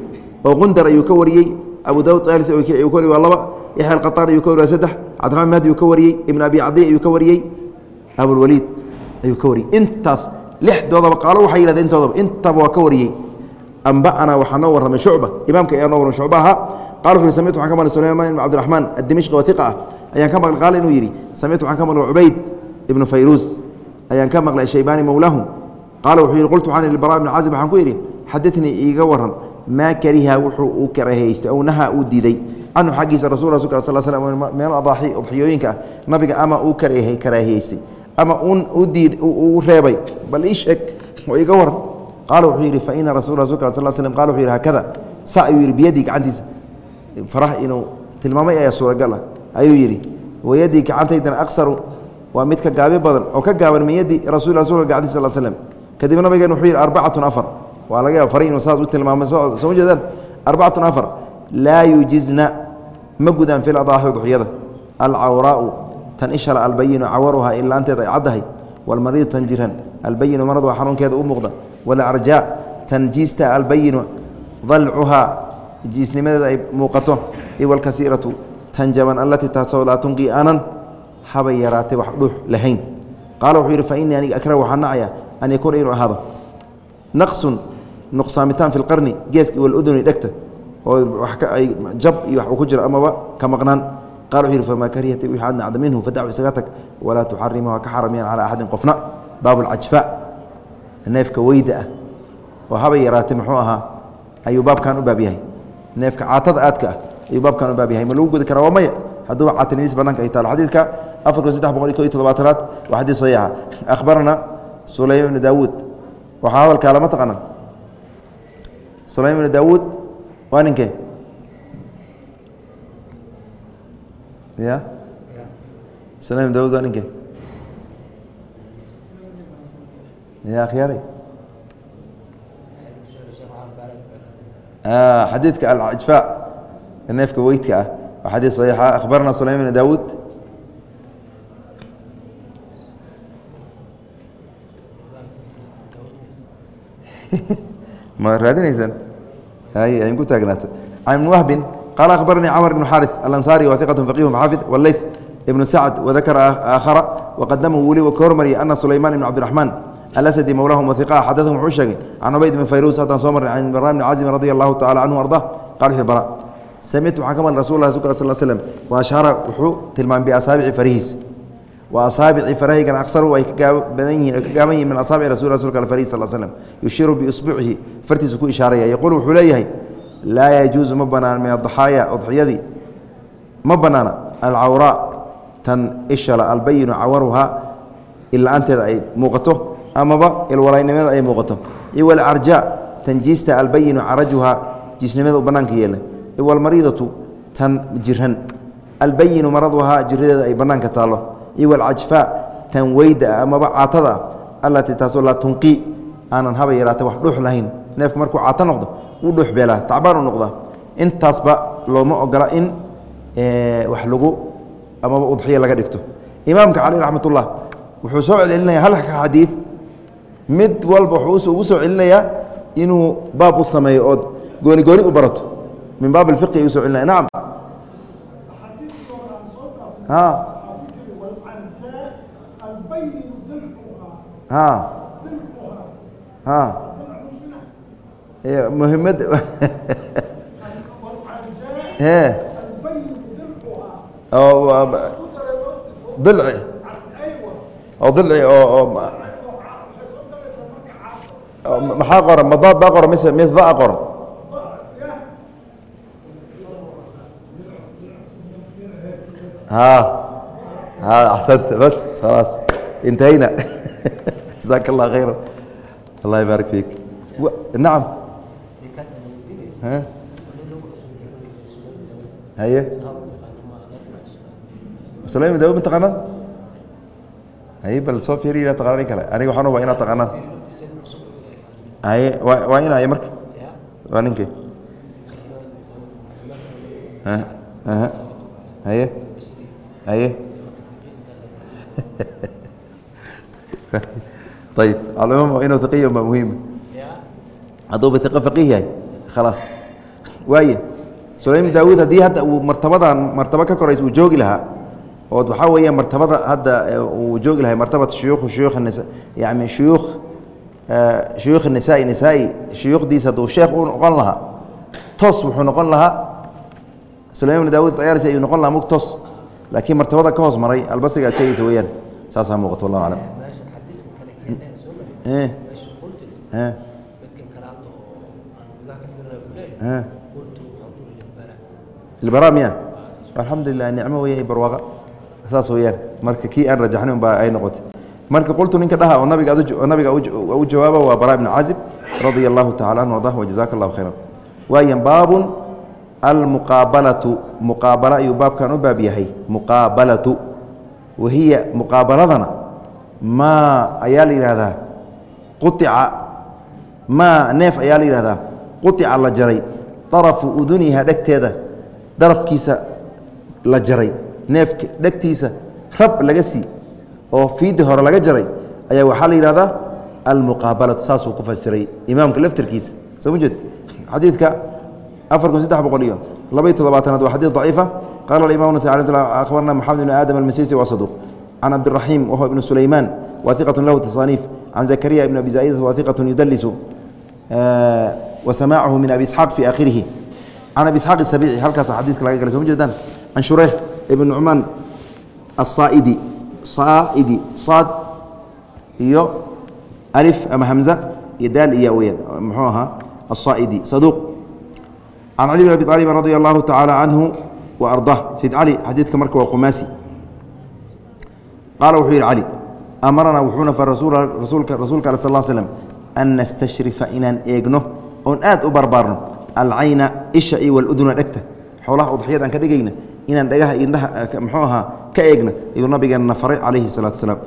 Oo qundar ayuu ka wariyey abu daud ayuu ka wariyey waa laba. Yaxya alqataan ayuu ka wariyey waa saddex. Cabdiraxman mahdi ayuu ka wariyey ibn abi cadiy ayuu ka wariyey abulwaliid ayuu ka wariyey. Intaas lixdoodaba qaalo waxay yihahdeen intoodaba intaba waa ka wariyey. Amba'ana waxaa noo warramay shucba. Imaamka ayaa noo warramay shucba ahaa. Qala wuxu yhi samictu waxaan ka maqlay sulaymaan ibn cabdiraxmaan addimishqi oo hiqa ah. Ayaan ka maqlay qaala inuu yidhi samictu waxaan ka maqlay cubayd ibnu fayruus ayaan ka maqlay shaybaani mowlaahum qaala wuxuu yidhi qultu waxaan bara ibn caazib waxaan ku yidhi xaditnii iiga waran maa kariha wuxuu uu karahaystay ow nahaa uu diiday. Canhu xaggiisa rasul rasulka sal slam meel adaaxi udxiyooyinka ah nabiga ama uu karaahiyeystay ama u reebay. Bal ii sheeg oo iiga waran qaala wuxuu yidhi fa ina rasul rasulka sal slm qala wuxuu yidhi hakada. Sa ayuu yidhi biyadii gacantiisa. Farah inuu tilmaamay ayaa suuragal ah. Ayuu yidhi wayadii gacantaydana aksaru waa mid ka gaabi badan oo ka gaaban min yadi rasul gacantiisa sal slm kadib nabigeen wuxuu yidhi arbacatun afar. Waa laga yaaba fari inuu saas u tilmaamay soo ma jeedaan? Arbacatun afar. Laa yujizna. Ma gudaan fi ladaaxi udxiyada alcawraau tan ishala albayinu cawaruhaa ilaanteeda ay caddahay. Walmariid tan jiran albayinu marad waa xanuunkeeda u muuqda. Walarjaa tan jiista albayinu dalcuhaa jiisnimadeeda ay muuqato. Iwalkasiiratu tan jaban allatii taasoo laa tunqii aanan habay yaraatay wax dhuux lahayn. Qaala wuxuu yidhi fa innii aniga akrah waxaan nacaya an yakuuna inuu ahaado naqsun nuqsaamitaan fi lqarni geeska waluduni dhegta oo jab iyo wax uu ku jiro amaba ka maqnaan. Qala wuxuu yidhi famaa karihata wixii aad nacda minhu fadacu isaga tag walaa tuxarimuha ka xaramiyaan calaa axadin qofna. Baabu lcajfa neefka weyda ah oo habay yaraatay muxuu ahaa ayuu baabkan u baab yahay. Neefka caatada aadka ah ayuu baabkan u baab yahay. Ma lagu gudi karaa waa maya. Hadduu caatanimiis banaanka ay taalo. Xadiidka afar kun saddex boqol iyo ko iyo todobaatanaad waa xadiid saxiixa akhbarana sulaym ibnu daawuud. Waxaa hadalkaa lama taqaana sulaym ibnu daawuud waa ninkee ya? Sulaym ibnu daawuud waa ninkee ya akhyaaray xadiidka alcajfaa neefka weydka waa xadiid saxiixa akhbarana sulaym ibnu daawuud ma raadinaysaan hay ayn ku taagnaata can ibn wahbin qaala akhbaranii camr ibnu xaari alansaari wa iqatu faqihu xaafid wleyth ibnu sacd wadakara aakhara waqadamahu weliba ka hormariyay ana sulaymaan ibn cabdiraxmaan alasadi mowlahum wahiqa xadahum wuxuu sheegay can cubayd ibn fayruus haddaan soo marnay can bara bni cazimi radi allahu tacala canhu arda qala wuxuu bara samictu waxaan ka maqlay rasul lah sal slm wa ashhara wuxuu tilmaamay biasaabici farihiis wa asaabici farahaygan aksaru ay ka badan yihiin ay ka gaaban yihiin min asaabici rasul rasulka farih sal slm yushiru biisbuucihi fartiisu ku ishaaraya. Yaquul wuxuu leeyahay laa yajuusu ma banaan min adaxaaya udxiyadii ma banaana. Alcawraa tan ishala albayinu cawaruhaa ila-aanteeda ay muuqato amaba ilwalaynimada ay muuqato. Iwalcarja tan jiista albayinu carajuhaa jiisnimada u banaanka yeela. Iwalmariidatu tan jiran albayinu maraduhaa jiradeeda ay taalo iwalcajfaa tan weyda amaba caatada allatii taasoo laa tunqii aanan haba yaraata wax dhuux lahayn. Neefku markuu caato noqdo wuu dhuux beelaa tacbaan u noqdaa. Intaasba looma ogola in wax lagu amaba udxiya laga dhigto. Imaamka cali raxmat ullah wuxuu soo celcelinaya halka xadiid mid walba wuxuu ugu soo celinayaa inuu baab u sameeyo ood gooni gooni u barato. Min baab alfiqi ayuu soo celinaya nacam ha ha ha muhimada dilci. Oo dilci oo maxaa qoran madaad baa qoran mise mida qoran axsanta bas khalaas intahayna jasaaka allah khayra allah ybaarak fiik nacam haye sulaym daawud ma taqaanaan haye bal soo fiiriya taqaanaan kale aniga waxaan ubaa inaad taqaanaan haye waa waa ina marka waa ninkee haye haye ayib alcumuum inuu iqiya ma muhiima hadduuba iqo faqiih yahay khalaas waaye sulaym daawuud haddii hadda uu martabadan martabo ka korays uu joogi lahaa ood waxaa weeya martabada hadda uu joogi lahay martabat shuyuukh nisa yani shuyuukh shuyuukh nisaai nisaai shuyuukhdiisa hadduu sheekh u noqon lahaa toos wuxuu noqon lahaa sulaym bn daawud ayaarsi ayuu noqon lahaa mug toos laakiin martabada ka hoos maray albasriga sheegaysa weeyaan saasaa muuqato wallahu aclam ilbara miya alxamdu lilah nicmo weya barwaaqa saas weyaan marka kii aan rajaxnin baa ay noqotay marka qultu ninka dhaha oo nabiga nabiga u jawaaba waa bara ibn caazib radia allahu tacala anhu ardah wajazaka allahu khayra waayan baabun almuqaabalatu muqaabala ayuu baabkan u baab yahay muqaabalatu wahiya muqaabaladana maa ayaa la yidhahdaa quica maa neef ayaa la yidhahdaa quica la jaray. Darafu uduniha dhegteeda darafkiisa la jaray. Neefka dhegtiisa rab laga sii oo fiidii hore laga jaray ayaa waxaa la yidhahdaa almuqaabalatu saasuu ku fasiray imaamka laftarkiisa soo ma jeed? Xadiidka afar kun saddex boqol iyo labaiy toddobaatanaad waa xadiid daciifa. Qaala aimam nas akhbarna maxamed ibn aadam almasisi waa saduuq can cabdiraxiim wahuwa ibnu sulaymaan wa iqatu lahu tasaniif can zakariya ibn abi zaaidat wa iqatu yudalisu wa samaacahu min abi isxaaq fi aakhirihi can abi isxaaq isabici halkaasa xadiidka laga galay soo ma jeedaan can shureyx ibn nucmaan asaaidi saaidi saad iyo alif ama hamza iyo daal iya weyaan muxuu ahaa asaaidi saduuq can cali bn abi aalibin radia allahu tacaala canhu wa ardah sayid amaranaa wuxuuna fa rasuulka ale sal slm an nastashrifa inaan eegno oon aad u barbaarno alcayna isha iyo waluduna dhegta. Xoolaha udxiyad aan ka dhigayna inaan dhagaha indhaha muxuu ahaa ka eegna. Ayuu nabigeenna faray calayhi salaatu salaam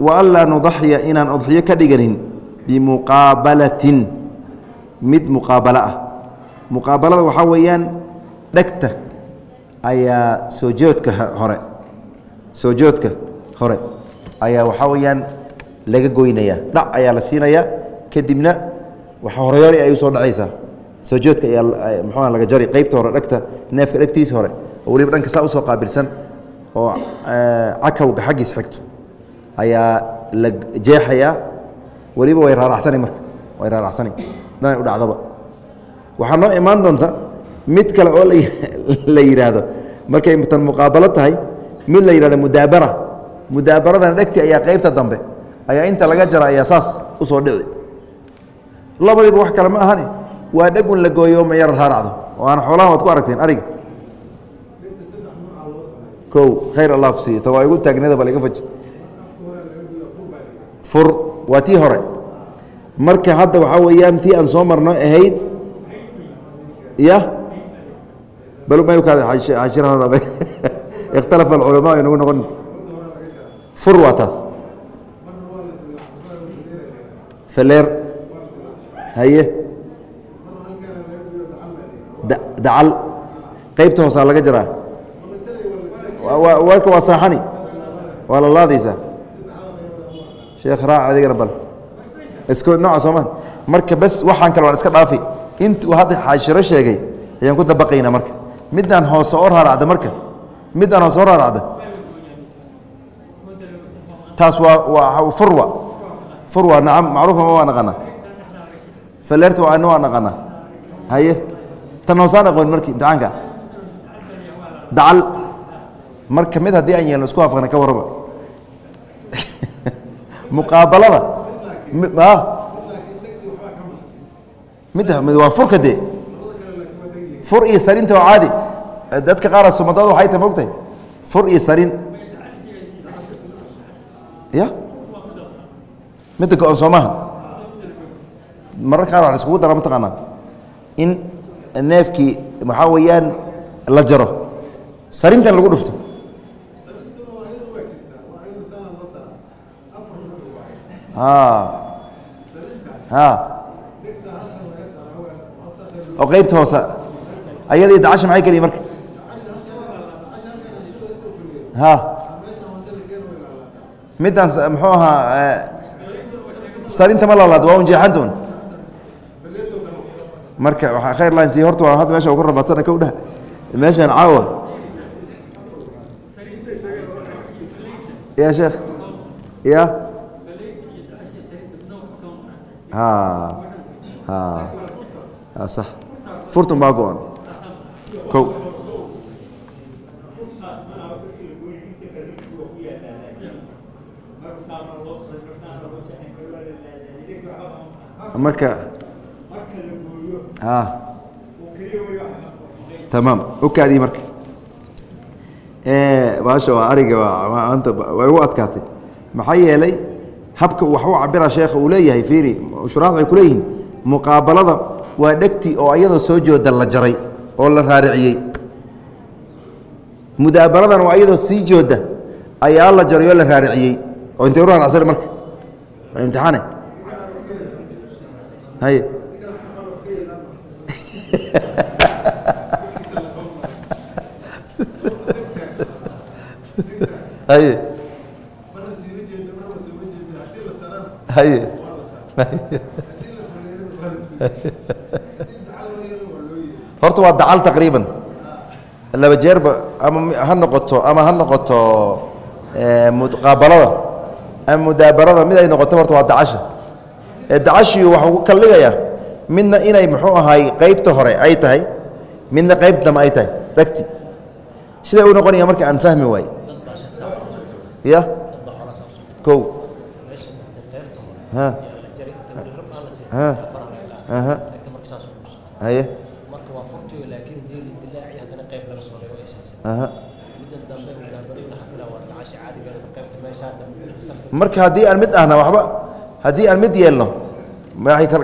wa anlaa nudaxya inaan udxiyo ka dhiganin bimuqaabalatin. Mid muqaabalo ah. Muqaabalada waxaa weeyaan dhegta ayaa soo joodka hore. Soo joodka hore ayaa waxaa weeyaan laga goynaya. Dhac ayaa la siinayaa kadibna horeyoori ay u soo dhacaysaa soo joodka ayaa muxuua laga jari qeybta hore dhegta neefka dhegtiisa hore. Oo weliba dhanka saa u soo qaabilsan oo cakawga xaggiis xigto ayaa la jeexayaa weliba way raaracsani marka way raaracsani dhanay u dhacdaba waxaa noo imaan doonta mid kale oo la yidhaahdo. Markay tan muqaabalo tahay mid la yidhahdo mudaabara mudaabaradana dhegti ayaa qeybta dambe. Ayaa inta laga jara ayaa saas u soo dhici labadiiba wax kale ma ahani. Waa dhagun la gooyo ma yar raaracdo oo aan xoolaha waad ku aragteen ariga. Kow khayr allah ku siiye ta igu taagnada bal iga faji fur waa tii hore. Marka hadda waxaa weeyaan tii aan soo marno ahayd ya bal may kaada xashirahooda ikhtalafa alculamaa inagu noqon fur waa taas faleer haye dacal qeybta hoosaa laga jaraa. Warka waa saaxani. Waa la laadaysaa sheekh raac adigana bal isko nooca soomaa marka bes waxaan kale waan iska dhaafi. Intuu hadda xaashiro sheegay ayaan ku dabaqaynaa marka. Midaan hoose oo raaracda marka. Midaan hoose oo raaracda taas waa furwa. Furwa nacam macruufa ma waa naqana faleerta waa waa naqana haye. Tan hoosaan aqoon marki imtixaanka. Dacal. Marka mid haddii aan yeelno isku afaqna ka warraba. Muqaabalada. Mid mid waa furka dee. Fur iyo sarinta waa caadi dadka qaara sumadada waxay tahay mogtahay fur iyo sarin ya? Midda go-on soo maha mararka qaar waa la iskugu dara mataqaanaa in neefkii waxaa weeyaan la jaro. Sarintan lagu dhufto. Oo qeybta hoose. Ayada iyo dacasha maxay keliyi marka ha midaan muxuu ahaa sarinta ma laalaad waa un jeexanta un marka khayr lahayn si horta waa hadda meesha ku rabadsana kow dhah meeshaan caawa. Ya sheekh. Ya ha ha sax. Furtun baa go-an kow marka tamaam okaadii marka. Baasha waa ariga maanta way ugu adkaatay. Maxaa yeelay habka wax u cabira sheekha uu leeyahay fiiri shuraxda waxay ku leeyihiin muqaabalada waa dhegti oo iyadoo soo jooda la jaray oo la raariciyey. Mudaabaradan waa iyadoo sii jooda ayaa la jaray oo la raariciyey. Oo intay u raaracsan marka? Imtixaane horta waa dacal taqriiban. Laba jeerba ama ha noqoto ama ha noqoto muqaabalada ama mudaabarada mid ay noqoto horta waa dacasha dacashiyu waxuu ku kaldhigayaa midna inay muxuu ahaay qeybta hore ay tahay midna qeybta dambe ay tahay. Dhegti siday u noqonaya marka aan fahmi waay? Ya? Aha. Haye. Marka haddii aan mid ahna waxba haddii aan mid yeelno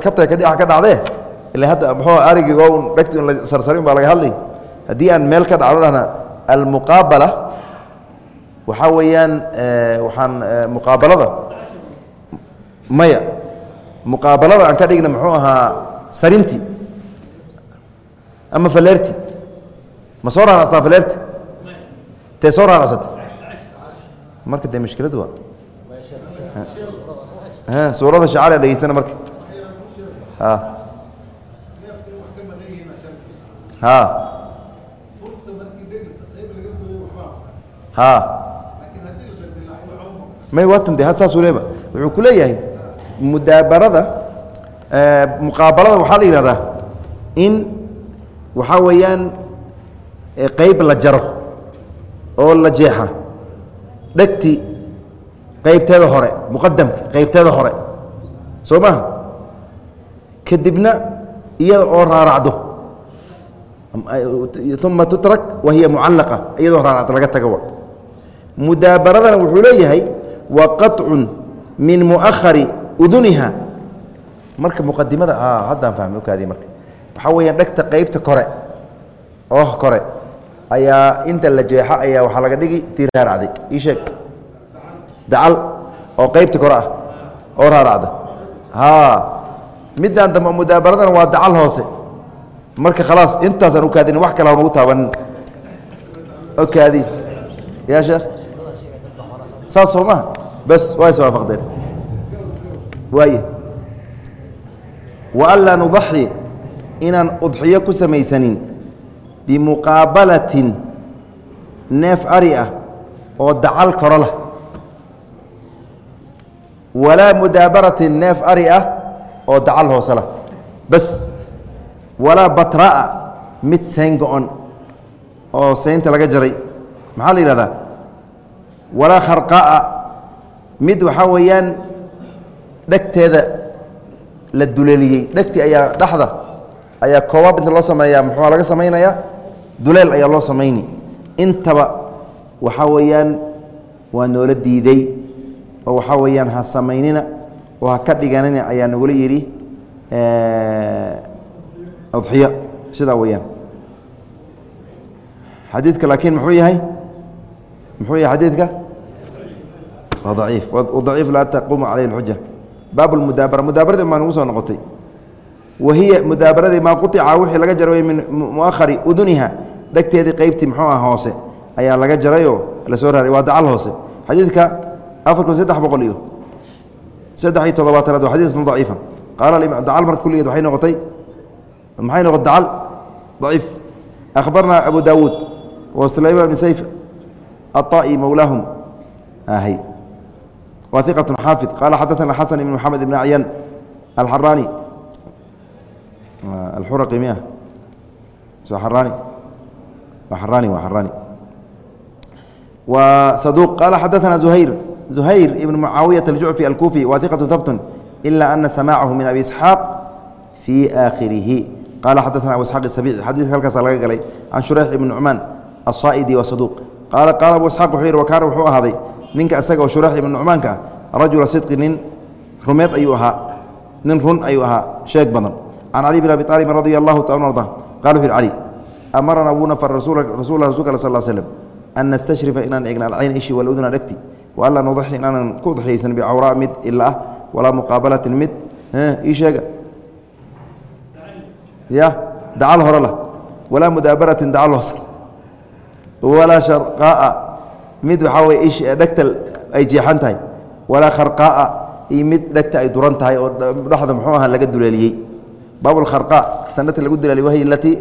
kabta ka dhacdee ila hadda mxuu un dhegti un la sarsarin baa laga hadlay haddii aan meel ka dhacdo dhahna almuqaabala waxaa weeyaan waxaan muqaabalada. Maya muqaabalada aan ka dhigna muxuu ahaa sarinti ama faleerti. Ma soo raanastaa faleerti? Tee soo raanasata marka dee mushkiladu waa suurada shacaria dhegeysana marka. May watan de had saasuu leeba wuxuu ku leeyahay mudaabarada muqaabalada waxaa la yidhahdaa in waxaa weeyaan qeyb la jaro oo la jeexa. Dhegti qaybteeda hore muqadamka qaybteeda hore. Soo maha kadibna iyada oo raaracdo. Uma tutrak wa hiya mucallaqa iyadoo raaracdo laga tago mudaabaradana wuxuu leeyahay wa qaطcun min muahari uduniha. Marka muqadimada haddaan fahmay okaadii marka. Waxaa weeyaan dhegta qaybta kore oo kore ayaa inta la jeexo ayaa waxaa laga dhigi tii raaracday. Ii sheeg dacal oo qaybta kore ah oo raaracda midaan dambe mudaabaradana waa dacal hoose. Marka khalaas intaasaan ukaadin wax kale nagu taabanin okaadi ya sheekh? Saas soo maha bas waa is waafaqdeen. Waaye. Wa an laa nudaxi inaan udxiyo ku samaysanin bimuqaabalatin neef ari ah oo dacal koro lah walaa mudaabaratin neef ari ah oo dacal hoose lah bas walaa batra'a mid sayn go-on oo saynta laga jaray maxaa la yidhahdaa walaa kharqa'a mid waxaa weeyaan dhegteeda la duleeliyey dhegti ayaa dhexda ayaa koobaab inta loo sameeyaa muxua laga samaynayaa duleel ayaa loo samayni intaba waxaa weeyaan waa noola diiday oo waxaa weeyaan ha samaynina oo ha ka dhiganina ayaa nagula yidhi adxiya. Sidaa weeyaan. Xadiidka laakiin muxuu yahay? Muxuu yahay xadiidka? Waa daciif. Daciif laa taquumu caleyhi اlxuja baab mudaabara. Mudaabaradii maa nagu soo noqotay. Wa hiya mudaabaradii maa quطica wixii laga jaray min muahari uduniha. Dhegteedii qeybtii muxuu ah hoose ayaa laga jarayoo la raaray. Waa dacal hoose. Xadiidka afar kun saddex boqol iyo saddex iyo todobaatanaad waa xadiisna daciifa qaala dacal marka kulligeed waxay noqotay maxay noqot dacal daciif akhbarnaa abu daawuud wa sulaymaan bn sayf aطa'i mowlaahum ahy wa iqat xaafid qaala xadaana xasan ibn moxamed ibn acyan alxaraani alxuraqi mi araani araani araani wa saduuq qaala xadaana zuhayr زhayr ibn mucaawiyaة الjucfi alkufi wa iqaة habt ila ana samaacahu min abi isxaaq fii aakhirihi qala xadaثna abu isxaaq الsabici xadidka halkaasa laga galay can shurayx ibn nucmaan aلsaa'idi wa saduq qaala qaala abu isxaaq wuxuu yihi wakaana wuxuu ahaaday ninka isaga oo shurayx ibn nucmaanka ah rajula sidqi nin rumeed ayuu ahaa nin run ayuu ahaa sheeg badan can cali bn abi aalibin radia allahu taala arda qala wuxu yhi cali amarana wuu nafar rasul rasulka al sal slm an nastashrifa inaan eegna alcayna ishi waludna dhegti wa anlaa nudaxi inaanan ku udxiyaysan bicawraa mid ila ah walaa muqaabalatin mid ii sheega. Ya dacal hore lah walaa mudaabaratin dacal hoos walaa sharqaa'a mid waxaa ish dhegta ay jeexan tahay. Walaa kharqaa'a iyo mid dhegta ay duran tahay oo dhexda muxuu aha laga duleeliyey baabulkharqaa tan dhegta lagu duleeliy wahiy alatii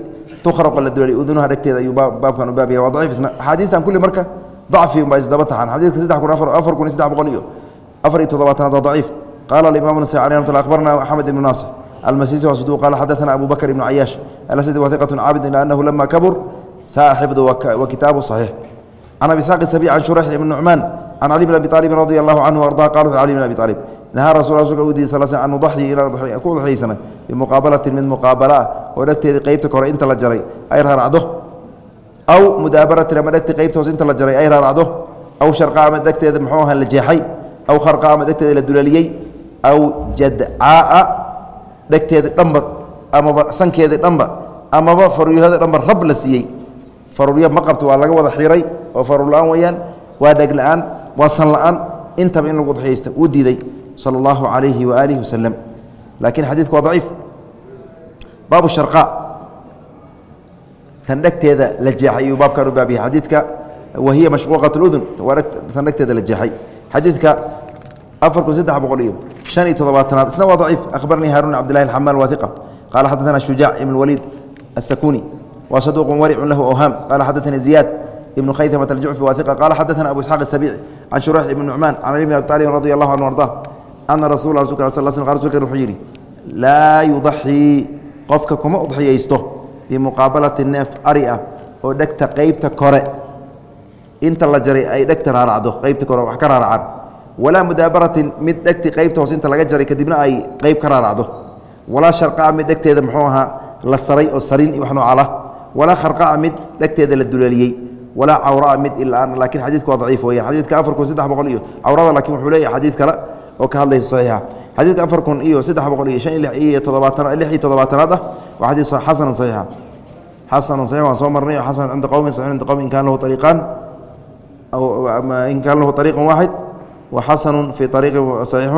tukhraqo la duleeliy udunaha dhegteeda ayuu baabkan u baab yahay. Waa daciif isna axaadiistan kulli marka dacfi unbaa isdaba taxan xadiidka saddex kun afar kun iyo saddex boqol iyo afar iyo toddobaatanaad waa daciif qala alimam nasai alih ramat akhbarna axmed ibnu naasir almasisi waa saduq qala xadaثna abu bakr ibnu cayaash alasadi wa iqat cabid ila anahu lama kabur saa xifdu wa kitaabu صaxiix can abi isxaaq sabic can shurayx ibn nucmaan can cali bn abi aalibin radi allahu canhu arda qala wuxu cali bn abi aalib nahaa rasul rasulka u diiday sal sl an nudaxyi inaan ku udxaysana bimuqaabalatin mid muqaabala ah oo dhegteedii qeybta kore inta la jaray ay raaracdo aw mudaabaratin ama dhegti qeybta hoos inta la jaray ay raaracdo aw sharqa ama dhegteeda muxuu aha la jeexay. Aw kharqa ama dhegteeda la dulaliyey. Aw jadcaaa dhegteeda dhanba amaba sankeedii dhanba amaba faruuryaheeda dhanba rab la siiyey. Faruurya ma qabto waa laga wada xiray oo faruur la'aan weeyaan waa dheg la'aan waa san la'aan. Intaba in lagu udxiyaysta wuu diiday sala allahu calayhi waaalihi wasalam laakiin xadiidku waa daciif. Baabu sharqaa tan dhegteeda la jeexay ayuu baabkan u baab yahay xadiidka wahiya mashquuqat اludun waa tan dhegteeda la jeexay xadiidka afar kun saddex boqol iyo شhan iyo todobaatanaad isna waa ضaciif akhbaranii haarun cabdillahi الxamaal waa iqa qaala xadaثana shujaac ibn اwaliid الsakuni wa saduuq waricun lahu awhaam qaala xadaثanii ziyaad ibn khayثamat الjucfi waa iqa qaala xadaثana abu isxaaq الsabici can shurayx ibn nucmaan can ali bn abi talibin radi allahu anhu arda ana rasul rasulka sal sl rasulkan wuxuu yidhi laa yudaxii qofka kuma udxiyaysto bimuqaabalati neef ari ah oo dhegta qeybta kore. Inta la jaray ay dhegta raaracdo qeybta kore wax ka raaracaan. Walaa mudaabaratin mid dhegti qeybta hoos inta laga jaray kadibna ay qeyb ka raaracdo. Walaa sharqaa mid dhegteeda muxuu ahaa la saray oo sarin iyo wax noocala walaa kharqaa mid dhegteeda la duleeliyey walaa cawraa mid ilaan laakiin xadiidku waa daciif weeyaan. Xadiidka afar kun saddex boqol iyo cawrada laakiin wuxuu leeyahay xadiid kale oo ka hadlaysa saxiixa. Xadiidka afar kun iyo saddex boqol iyo shan iyo toddobaatan lix iyo toddobaatanaad ah waa xadiid xasanan saxiixa xasanan saxiix waan soo marnay oo xasan cinda qowmin saxiix cinda qowmin in kaan lahu ariiqaan aw in kaan lahu ariiqan waaxid وxasن في طريq صحيiح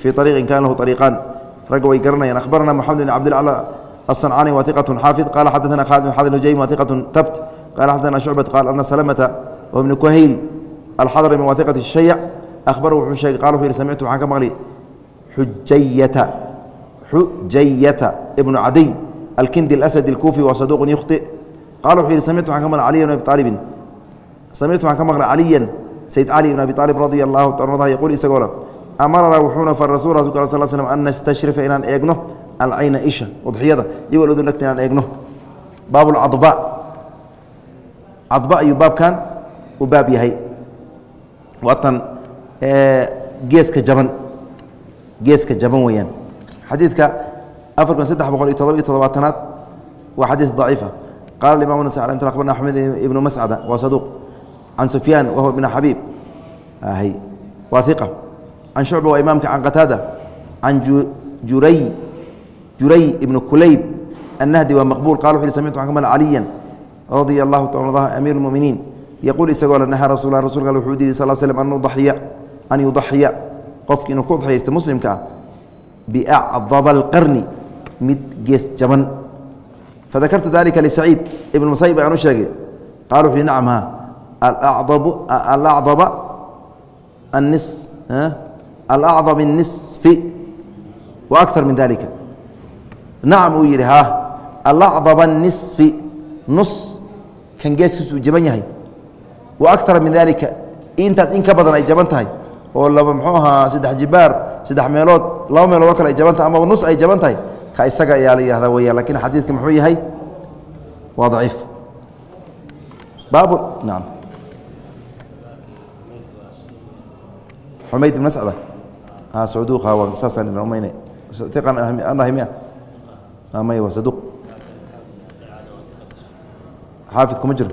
في طريq in kan lahu طريقان ragga way garanayaan أخbarna محamed بن cبدالعلى الصنcاني wa ثiqة xاaفظ qال xadثna khالد بن xaضر الهujaym wa ثiqة tbt qال xadثna شhuعبة qال أن سلمة وبن كhayl الxضرمي wa ثiqة الشhayع أخبر wuxuu sheegay qal wuxu yihi samictu waxaan ka maqlay xujayata xujayata بن cadي الkindi الأسد الكوفي wa صaduq يkhطئ qal wuxuu yihi samictu waxaan ka maqlay علي بن أبي طالبin samictu waxaan ka maqlay عaliيا سيد علي بن أبي طالب رضي الله عنه يقول isagoo أمرنا wuxuuna far rasul rasulk صل sلم أن نستشhرفa inaan eegno alcayna isha udxiyada iyo udun dhegta inaan eegno baab اcadباء cadba ayuu baabkan u baab yahay waatan geeska jaban geeska jaban weeyaan xadiidka afar kun saddex boqol iyo todoba iyo todobaatanaad waa xadiid ضaciifa qala imam nas abarna axmed ibnu mascada waa saduq can sufyaan wahw bn xabiib waa iqa can shucba waa imaamka can qataada. Can juray juray ibn kulayb annahdi waa maqbul qala wuxu samictu waxan ka mal caliya radia allahu taala amiir اlmuminiin yaquul isagoo le nahaa rasul rasulka al wuxuu diiday sal slm an udaxiya an yudaxiya qofki inuu ku udxiyaysta muslimka ah biacdaba alqarni mid gees jaban. Fadakartu dalika lisaciid ibn musayib aan u sheegay. Qala wuxuu nacam ha. Alacdaba alacdab الnisfi wa akar min dalika nacam uu yidhi ha. Alacdaba nisfi nus kan geeskiisu uu jaban yahay. Wa akara min dalika intaas in ka badan ay jaban tahay. Oo laba muxuu ahaa saddex jibaar saddex meelood laba meelood oo kale ay jaban tahay amaba nus ay jaban tahay ka isaga ayaa la yihahdaa weya laakiin xadiidka muxuu yahay? Waa daciif. Baab naam. Xumayd ibn mascada saduuqa waa saasaan umayna iqan anahay miya? May waa saduuq. Xaafid kuma jiro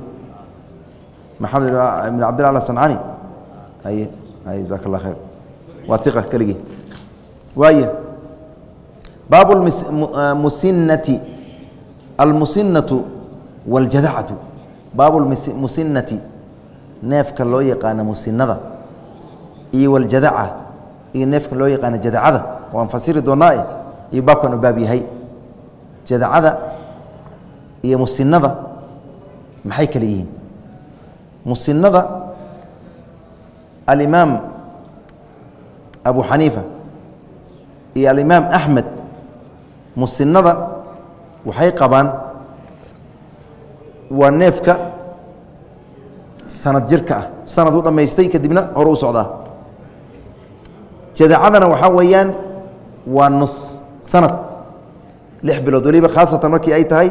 maxamed ibn cabdillah asancani haye haye jazaak allah khayr. Waa iqa keligii. Waaya baabu musinati almusinatu waاljadacatu baabu musinati neefka loo yaqaano musinada iyo waljadaca iyo neefka loo yaqaano jadacada waan fasiri doonaa iyo baabkan u baab yahay jadacada iyo musinada maxay kale yihiin musinada alimaam abu xaniifa iyo alimaam axmed musinada waxay qabaan waa neefka sanad jirka ah. Sanad u dhammaystay kadibna hore u socdaa. Jadacadana waxaa weeyaan waa nus sanad. Lix bilood weliba khaasatan markii ay tahay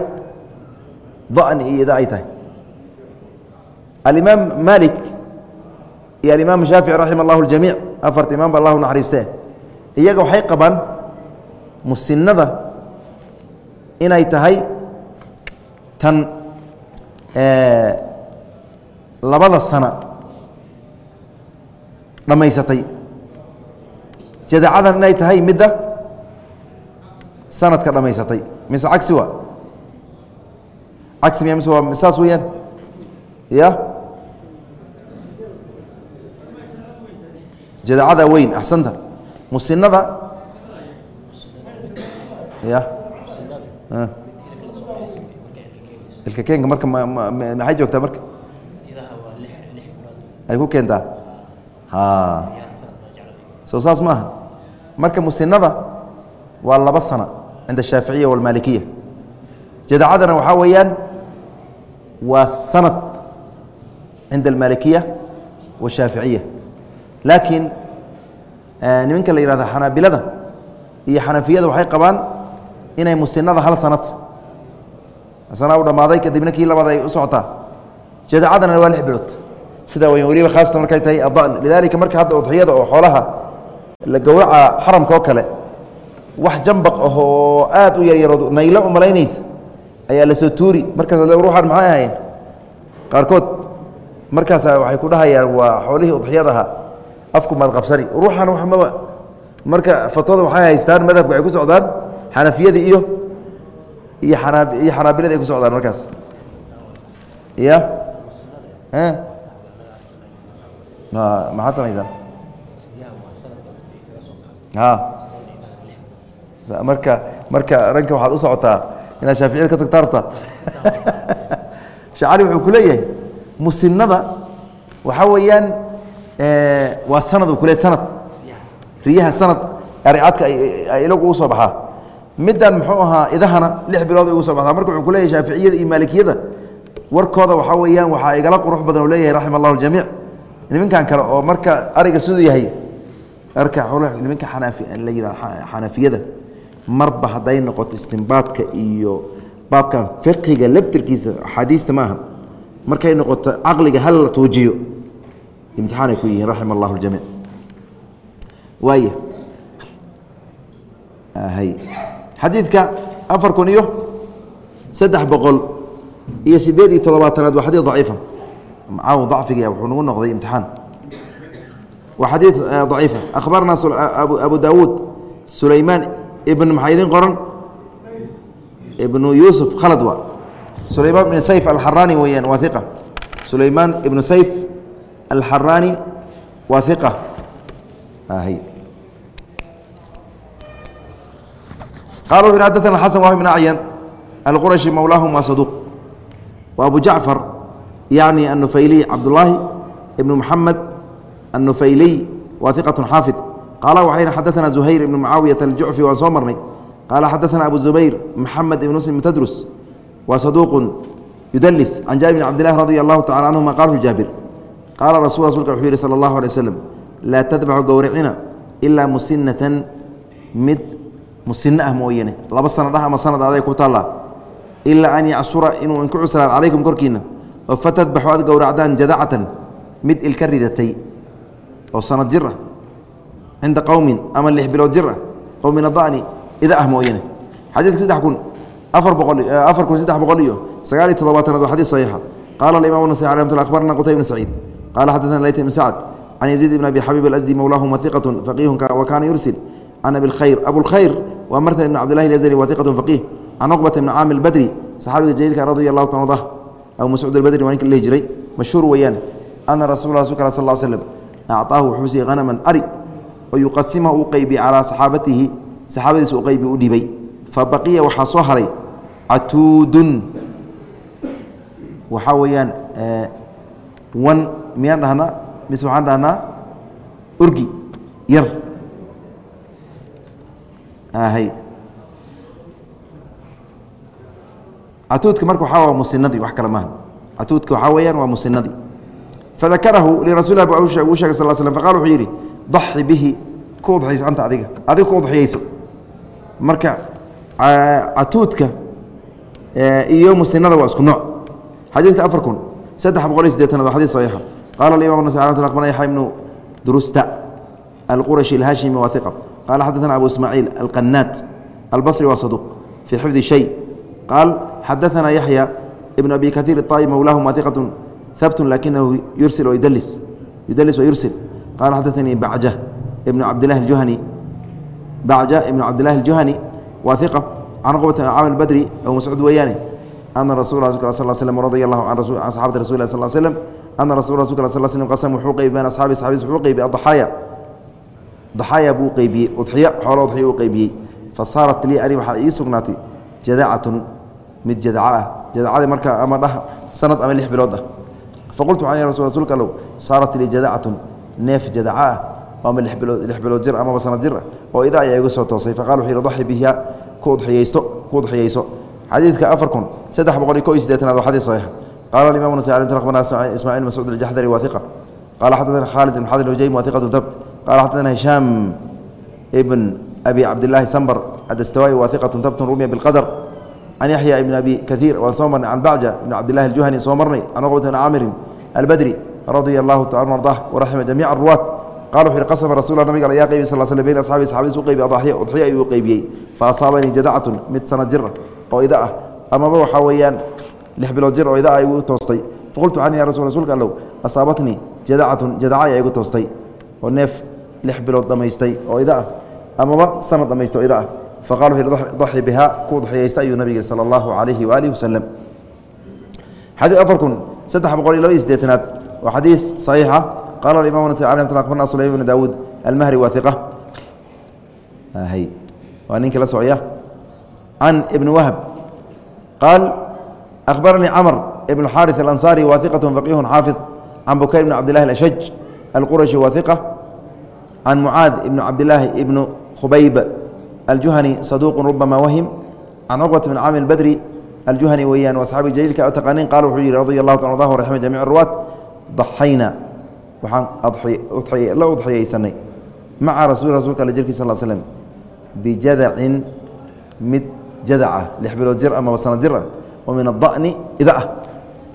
da'ni iyo ida ay tahay. Alimaam malik iyo alimaam shaafici raxima allahu ljamiic afarta imaam ba allahu naxariistee. Iyaga waxay qabaan musinada inay tahay tan labada sana dhammaysatay. Jadacadan inay tahay midda sanadka dhammaysatay. Mise cagsi waa? Cagsi miya mise waa saas weeyaan? Ya jadacada weyn axsanta. Musinada ya ilka keenka marka maxay joogtaa marka? Ay ku keentaa? Soo saas ma aha marka musinada waa laba sana cinda ashaaficiya walmaalikiya jadacadana waxaa weeyaan waa sanad cinda almaalikiya washaaficiya laakiin nimanka la yihahdo xanaabilada iyo xanafiyada waxay qabaan inay musinada hal sanad. Sanaa u dhammaaday kadibna kii labaad ay u socotaa. Jadacadana waa lix bilood. Sidaa weya weliba khaasatan markay tahay adan lidaalika marka hadda udxiyada oo xoolaha la gowraca xaramka oo kale wax jambaq ahoo aad u yaryarood naylo u malaynaysa ayaa la soo tuuri. Markaas ruuxan maxay ahayn qaarkood markaasa waxay ku dhahayaan waa xoolihii udxiyada ahaa afku maad qabsani ruuxan wax maba marka fatwada waxay haystaan? Madhabka ay ku socdaan xanafiyadii iyo iyo anaa iyo xanaabilada ay ku socdaan markaas. Ya maxaad samaysaan? A marka marka ranka waxaad u socotaa inaad shaaficiyada ka tagtaa rabtaa shacali wuxuu ku leeyahay musinada waxaa weeyaan waa sanad uu ku leeyahy sanad. Riyaha sanad aricadka ilagu ugu soo baxaa middan muxuu ahaa idahana lix bilood ugu soo baxdaa. Marka wuxuu ku leeyahay shaaficiyada iyo maalikiyada warkooda waxaa weeyaan waxaa igala qurux badan u leeyahay raxima allahu ljamiic nimankan kale oo marka ariga siduu yahay arka nimanka xanaafi la yidhaha xanafiyada marba hadday noqoto istinbaadka iyo baabkan fiqiga laftirkiisa axaadiista maaha markay noqoto caqliga hal la tuujiyo imtixaanay ku yihiin raxima allahu ljamiic waaya xadiidka afar kun iyo saddex boqol iyo sideed iyo toddobaatanaad waa xadiid daciifa. Caaw dacfiga wuxuu nagu noqday imtixaan. Waa xadiid daciifa. Akhbarna abu daawuud sulaymaan ibn maxaa idin qoran. Ibnu yuusuf khalad waa. Sulaymaan ibn sayf alxaraani weeyaan waa iqa sulaymaan ibnu sayf alxaraani waa iqa wuxu yhi xadana xasan wahb bn acyan alqurashi mowlaahum waa saduuq wa abu jacfar yacni annufayliy cabdullaahi ibnu muxamed annufayliy waa iqat xaafid qaala waxayna xadaana zuhayr ibnu mucaawiyata aljucfi waan soo marnay qaala xadaثna abu zubayr maxamed ibn muslim tadrus waa saduuqu yudlis can jaabir bn cabdillahi radi allahu tacala canhuma qala jaabir qaala rasul rasulka wuxuu yihi sala allahu alay waslem laa tadbaxu gowracina ilaa musinatan mid musino ah mooyane laba sanad ah ama sanad aday ku taallaa? Ilaa an yacsura inuu inku cuslaad calaykum korkiina oo fatadbaxu aad gowracdaan jadacatan mid ilka ridatay oo sanad jir ah cinda qowmin ama lix bilood jir ah oo ada'ni ida ah mooyane xadiidka saddex kun afar boqol afar kun saddex boqol iyo sagaal iyo toddobaatanaad waa xadiis saxiixa. Qaala alimam nasai alay mt akhbarna qutay bn saciid. Qaala xaddaثna layt bn sacd can yaziid ibn abi xabiib alasdi mowlaahum wahiqatu faqiihun wa kaana yursil. Can abi lkhayr abulkhayr waa marta ibn cabdillahi alyazari wahiqatu faqiih can cuqbata ibni caamir badri saxaabiga jaliilka radia allahu taala anhu abu mascuud albadri waa ninka la dhihi jiray mashhuur weeyaan. Ana rasuula rasulka sal l slem acطaahu wuxuu siiyey hanaman ari oo yuqasimahu u qeybiye calaa saxaabatihi saxaabadiisa u qeybi u dhibay. Fa baqiya waxaa soo haray catuudun waxaa weeyaan wan miyaan dhahnaa mise waxaan dhahnaa urgi yar catuudka marka waxaa waa musinadii wax kale maaha catuudka waxaa weeyaan waa musinadii fadakarahu lirasuul lah uu sheegay sal slm faqala wuxuu yidhi daxi bihi ku udxiyayso anta adiga. Adiga ku udxiyayso marka catuudka iyo musinada waa isku nooc. Xadiidka afar kun saddex boqol iyo sideetanaad waa xadis saxiixa. Qala alimam nas aqbana yaxya ibnu drusta alqurashi alhashimi waa iqa qala xadaثna abu ismaaciil alqanaat albصri waa saduq fii xifdi shay qaal xadaثna yaxya ibn abi kaiir الطa'i mowlaahum waa iqaة habt lakinahu yursil yudlis yudlis wayursil qala xadaثanii bacja ibn cabdilahi اjuhani bacja ibn cabdillahi اljuhani waa iqa can qubata caamil badri abu mascuud weeyaane ana rasul sal slm radi allahu can saxabati rasul lah sal slm ana rasul rasulka sal slm qasam wuxuu qeybi been asxaabi saxaabis wuxuu qeybi adaxaaya daxaaya buu qeybiyey udxiyo xoolo udxiyo uu qeybiyey fa saarat lii ani waxaa ii sugnaatay jadacatun mid jadaca ah. Jadacadii marka ama dhah sanad ama lix bilood ah. Faqultu waxaan ya rasul rsulka allow. Saarat lii jadacatun neef jadaca ah ama lix bilood lix bilood jir amaba sanad jir ah oo idaa ayaa igu soo toosay. Faqala wuxuu yihi daxi biha ku udxiyaysto ku udxiyayso. Xadiidka afar kun saddex boqol iyo ko iyo sideetanaad waa xadiis saxiix. Qala alimam nasai alay akhbarna ismaaciil mascuud aljaxdari waa iqa qala xadaثna khalid ibn xadir hujaym waa iqatu dabt qala xadaثna hishaam ibn abi cabdillaahi sambar adastawai waa iqatu dabtun rumiya biاlqadr can yaxya ibn abi kaiir waan soo marnay can bacja ibn cabdillahi aljuhani soo marnay can cuqbata bn caamirin albadri radia allahu taala ardah waraxima jamiica ruwaat qala wuxu yhi qasama rasul nabiga ayaa qeybi sal sl bayn asxaabi saxaabadiis u qeybi adxya udxiya ayuu qeybiyey fa asaabanii jadacatun mid sanad jir oo ida ah amaba waxaa weeyaan lix bilood jir oo ida ah igu toostay faqultu can ya rasul rsulka allow asaabatnii jadacatun jadaca ayaa igu toostay oo neef lix bilood dhammaystay oo ida ah amaba sanad dhammaystay oo ida ah faqala daxi bihaa kuu daxiyaysta ayuu nabig sala allahu calayhi waaalihi wasalam xadiid afar kun saddex boqol iyo laba iyo sideetanaad waa xadiis saxiixa qaala alimaam nati alay mat abarna sulaym bn daawuud almahri waa iqa waa ninka la socya can ibni wahb qaal akhbaranii camr ibn xaariث alansaari waahiqat faqiihu xaafid can bukayr bn cabd alashaj alqurashi waahiqa can mucaad ibn cabdillaahi ibn khubayb aljuhani saduuq rubama wahim can cuqbat bn camir badri aljuhani weeyaan asxaabi jaliilka taqaaniin qala wuxuu yihi radi allahu ta ardah raxima jamic ruwaat daxayna waxaan la udxiyaysanay maca rasul rasulka alle jirkiis sal slm bijadacin mid jadaca lix bilood jir amaba sanad jir ah oo min ada'ni ida ah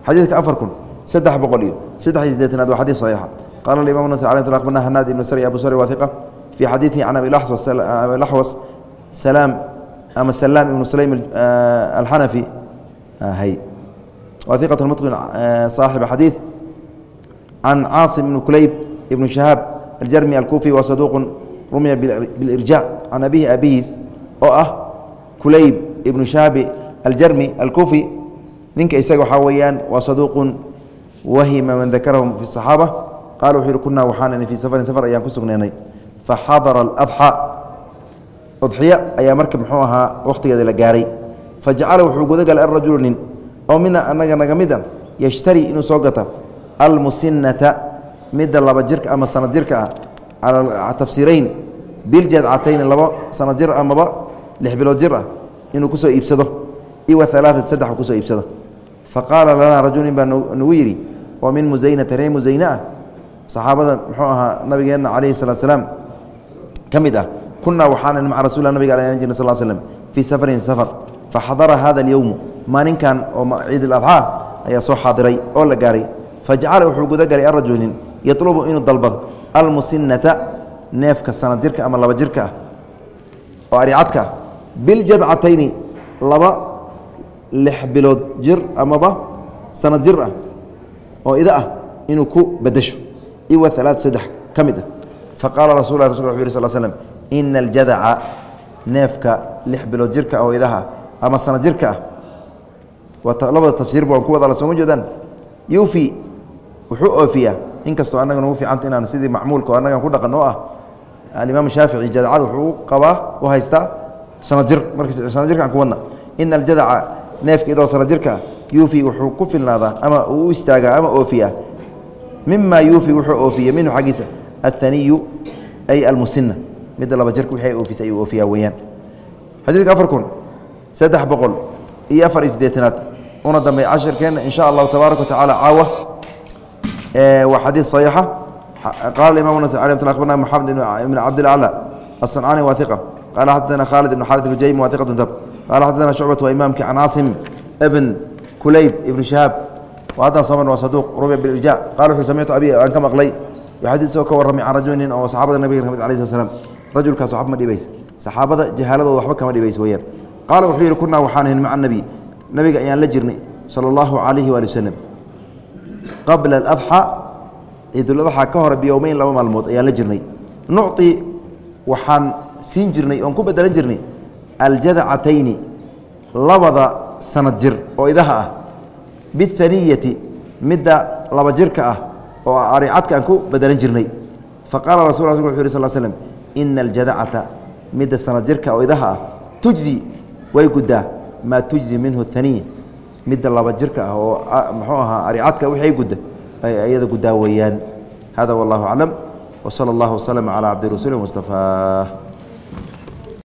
xadiidka afar kun saddex boqol iyo saddex iyo sideetanaad waa xadiis saxiixa qala imam nas alay aqbana hanaad ibnu sari abu sari waa iqa fii xadiidihi can abilaxwas salaam ama salaam ibnu sulaym alxanafi hay waa iqat mutqin saaxiba xadiid can caasim ibn kulayb ibn shahaab aljarmi alkufi wa saduuqu rumiya bilirjaac can abihi abihiis oo ah kulayb ibnu shahaabi aljarmi alkufi ninka isaga waxaa weeyaan waa saduuqun wahima man dakarahum fi الصaxaaba qala wuxuu yihi kunaa waxaann fii safarin safar ayaan ku sugnaynay fa xadara aladxa udxiya ayaa marka muxuu ahaa wakhtigeeda la gaaray fa jacala wuxuu gudagalay arajulu nin oo mina annaga naga mid a yashtari inuu soo gata almusinata midda laba jirka ama sanad jirka ah cala tafsiirayn biljadcatayn laba sanad amaba lix bilood jir ah inuu ku soo iibsado iwa alaaa saddex ku soo iibsado fa qaala lanaa rajul nin baa nagu yidhi oo min musaynata ree musayne ah saxaabada muxuu ahaa nabigeenna calayhi salatu salaam ka mid ah kunaa waxaanan maca rasul nabiga al jirna sal slm fii safarin safar faxadara hada alyowmu maalinkan oo ciid اladxaa ayaa soo xaadiray oo la gaaray fajacala wuxuu guda galay arajulin yatlubu inuu dalbado almusinata neefka sanad jirka ama laba jirka ah oo aricadka ah biljadcatayni laba lix bilood jir amaba sanad jir ah oo ida ah inuu ku bedesho iwa alaad saddex ka mid ah faqaala rasul la rasul yih sal slm ina aljadaca neefka lix bilood jirka oo idaha ama sanad jirka ah labada tafsiirba waan ku wada la sooma jeedaan yufi wuxuu oofiyaa inkastoo annaga nagu fiicanta inaan sidii macmuulka o annagan ku dhaqan oo ah alimaam shaafici jadacada wuxuu u qabaa u haystaa sanad jir marka sanad jirka aan ku wadna ina aljadaca neefka idoo sanad jirka yuufi wuxuu ku filnaadaa ama uu u istaagaa ama oofiyaa mima yuufi wuxuu oofiyey minhu xaggiisa athaniyu ay almusina midda laba jirka wixii ay ayuu oofiyaa weeyaan. Xadiidka afar kun saddex boqol iyo afar iyo una dambey cashirkeenna in sha allahu tabaaraka wa caawa. Waa xadiid saxiixa. Qaala imam nas ali abdul akhbarna maxamed ibn cabdilacla asancani waahiqa qaala xadana khaalid ibn xaalid hujaym waahiqatun dab qaala xadana shucbat waa imaamkii can caasim ibn kulayb ibn shahaab haddaan soo marna waa saduuq rubic biirja qala wuxuu samictu abi aan ka maqlay xadiid isagoo ka warramay can rajulin oo saxaabada nabiga ka mid alay sl slam rajulkaas waxba ma dhibaysa saxaabada jahaaladooda waxba kama dhibaysa weyaan qaala wuxuu yihi kunaa waxaan ahayn maca nabiy nabiga ayaan la jirnay sala allahu calayhi waali wasalam qabla aladxa ciiduladxa ka hore biyowmeyn laba maalmood ayaan la jirnay nucطi waxaan siin oo bihaniyati midda laba jirka ah oo aricadka aan ku bedelan jirnay. Faqaala rasulk wuxu yh sl slm ina aljadacata midda sanad jirka oo idaha ah tujzi way guddaa. Maa tujzi minhu haniya midda laba jirka ah oo muxuu ahaa aricadka wixii gudda ay iyada guddaa weeyaan. Hada wallahu aclam wsala allahu waslama calaa cabdi rasuuli mustafaah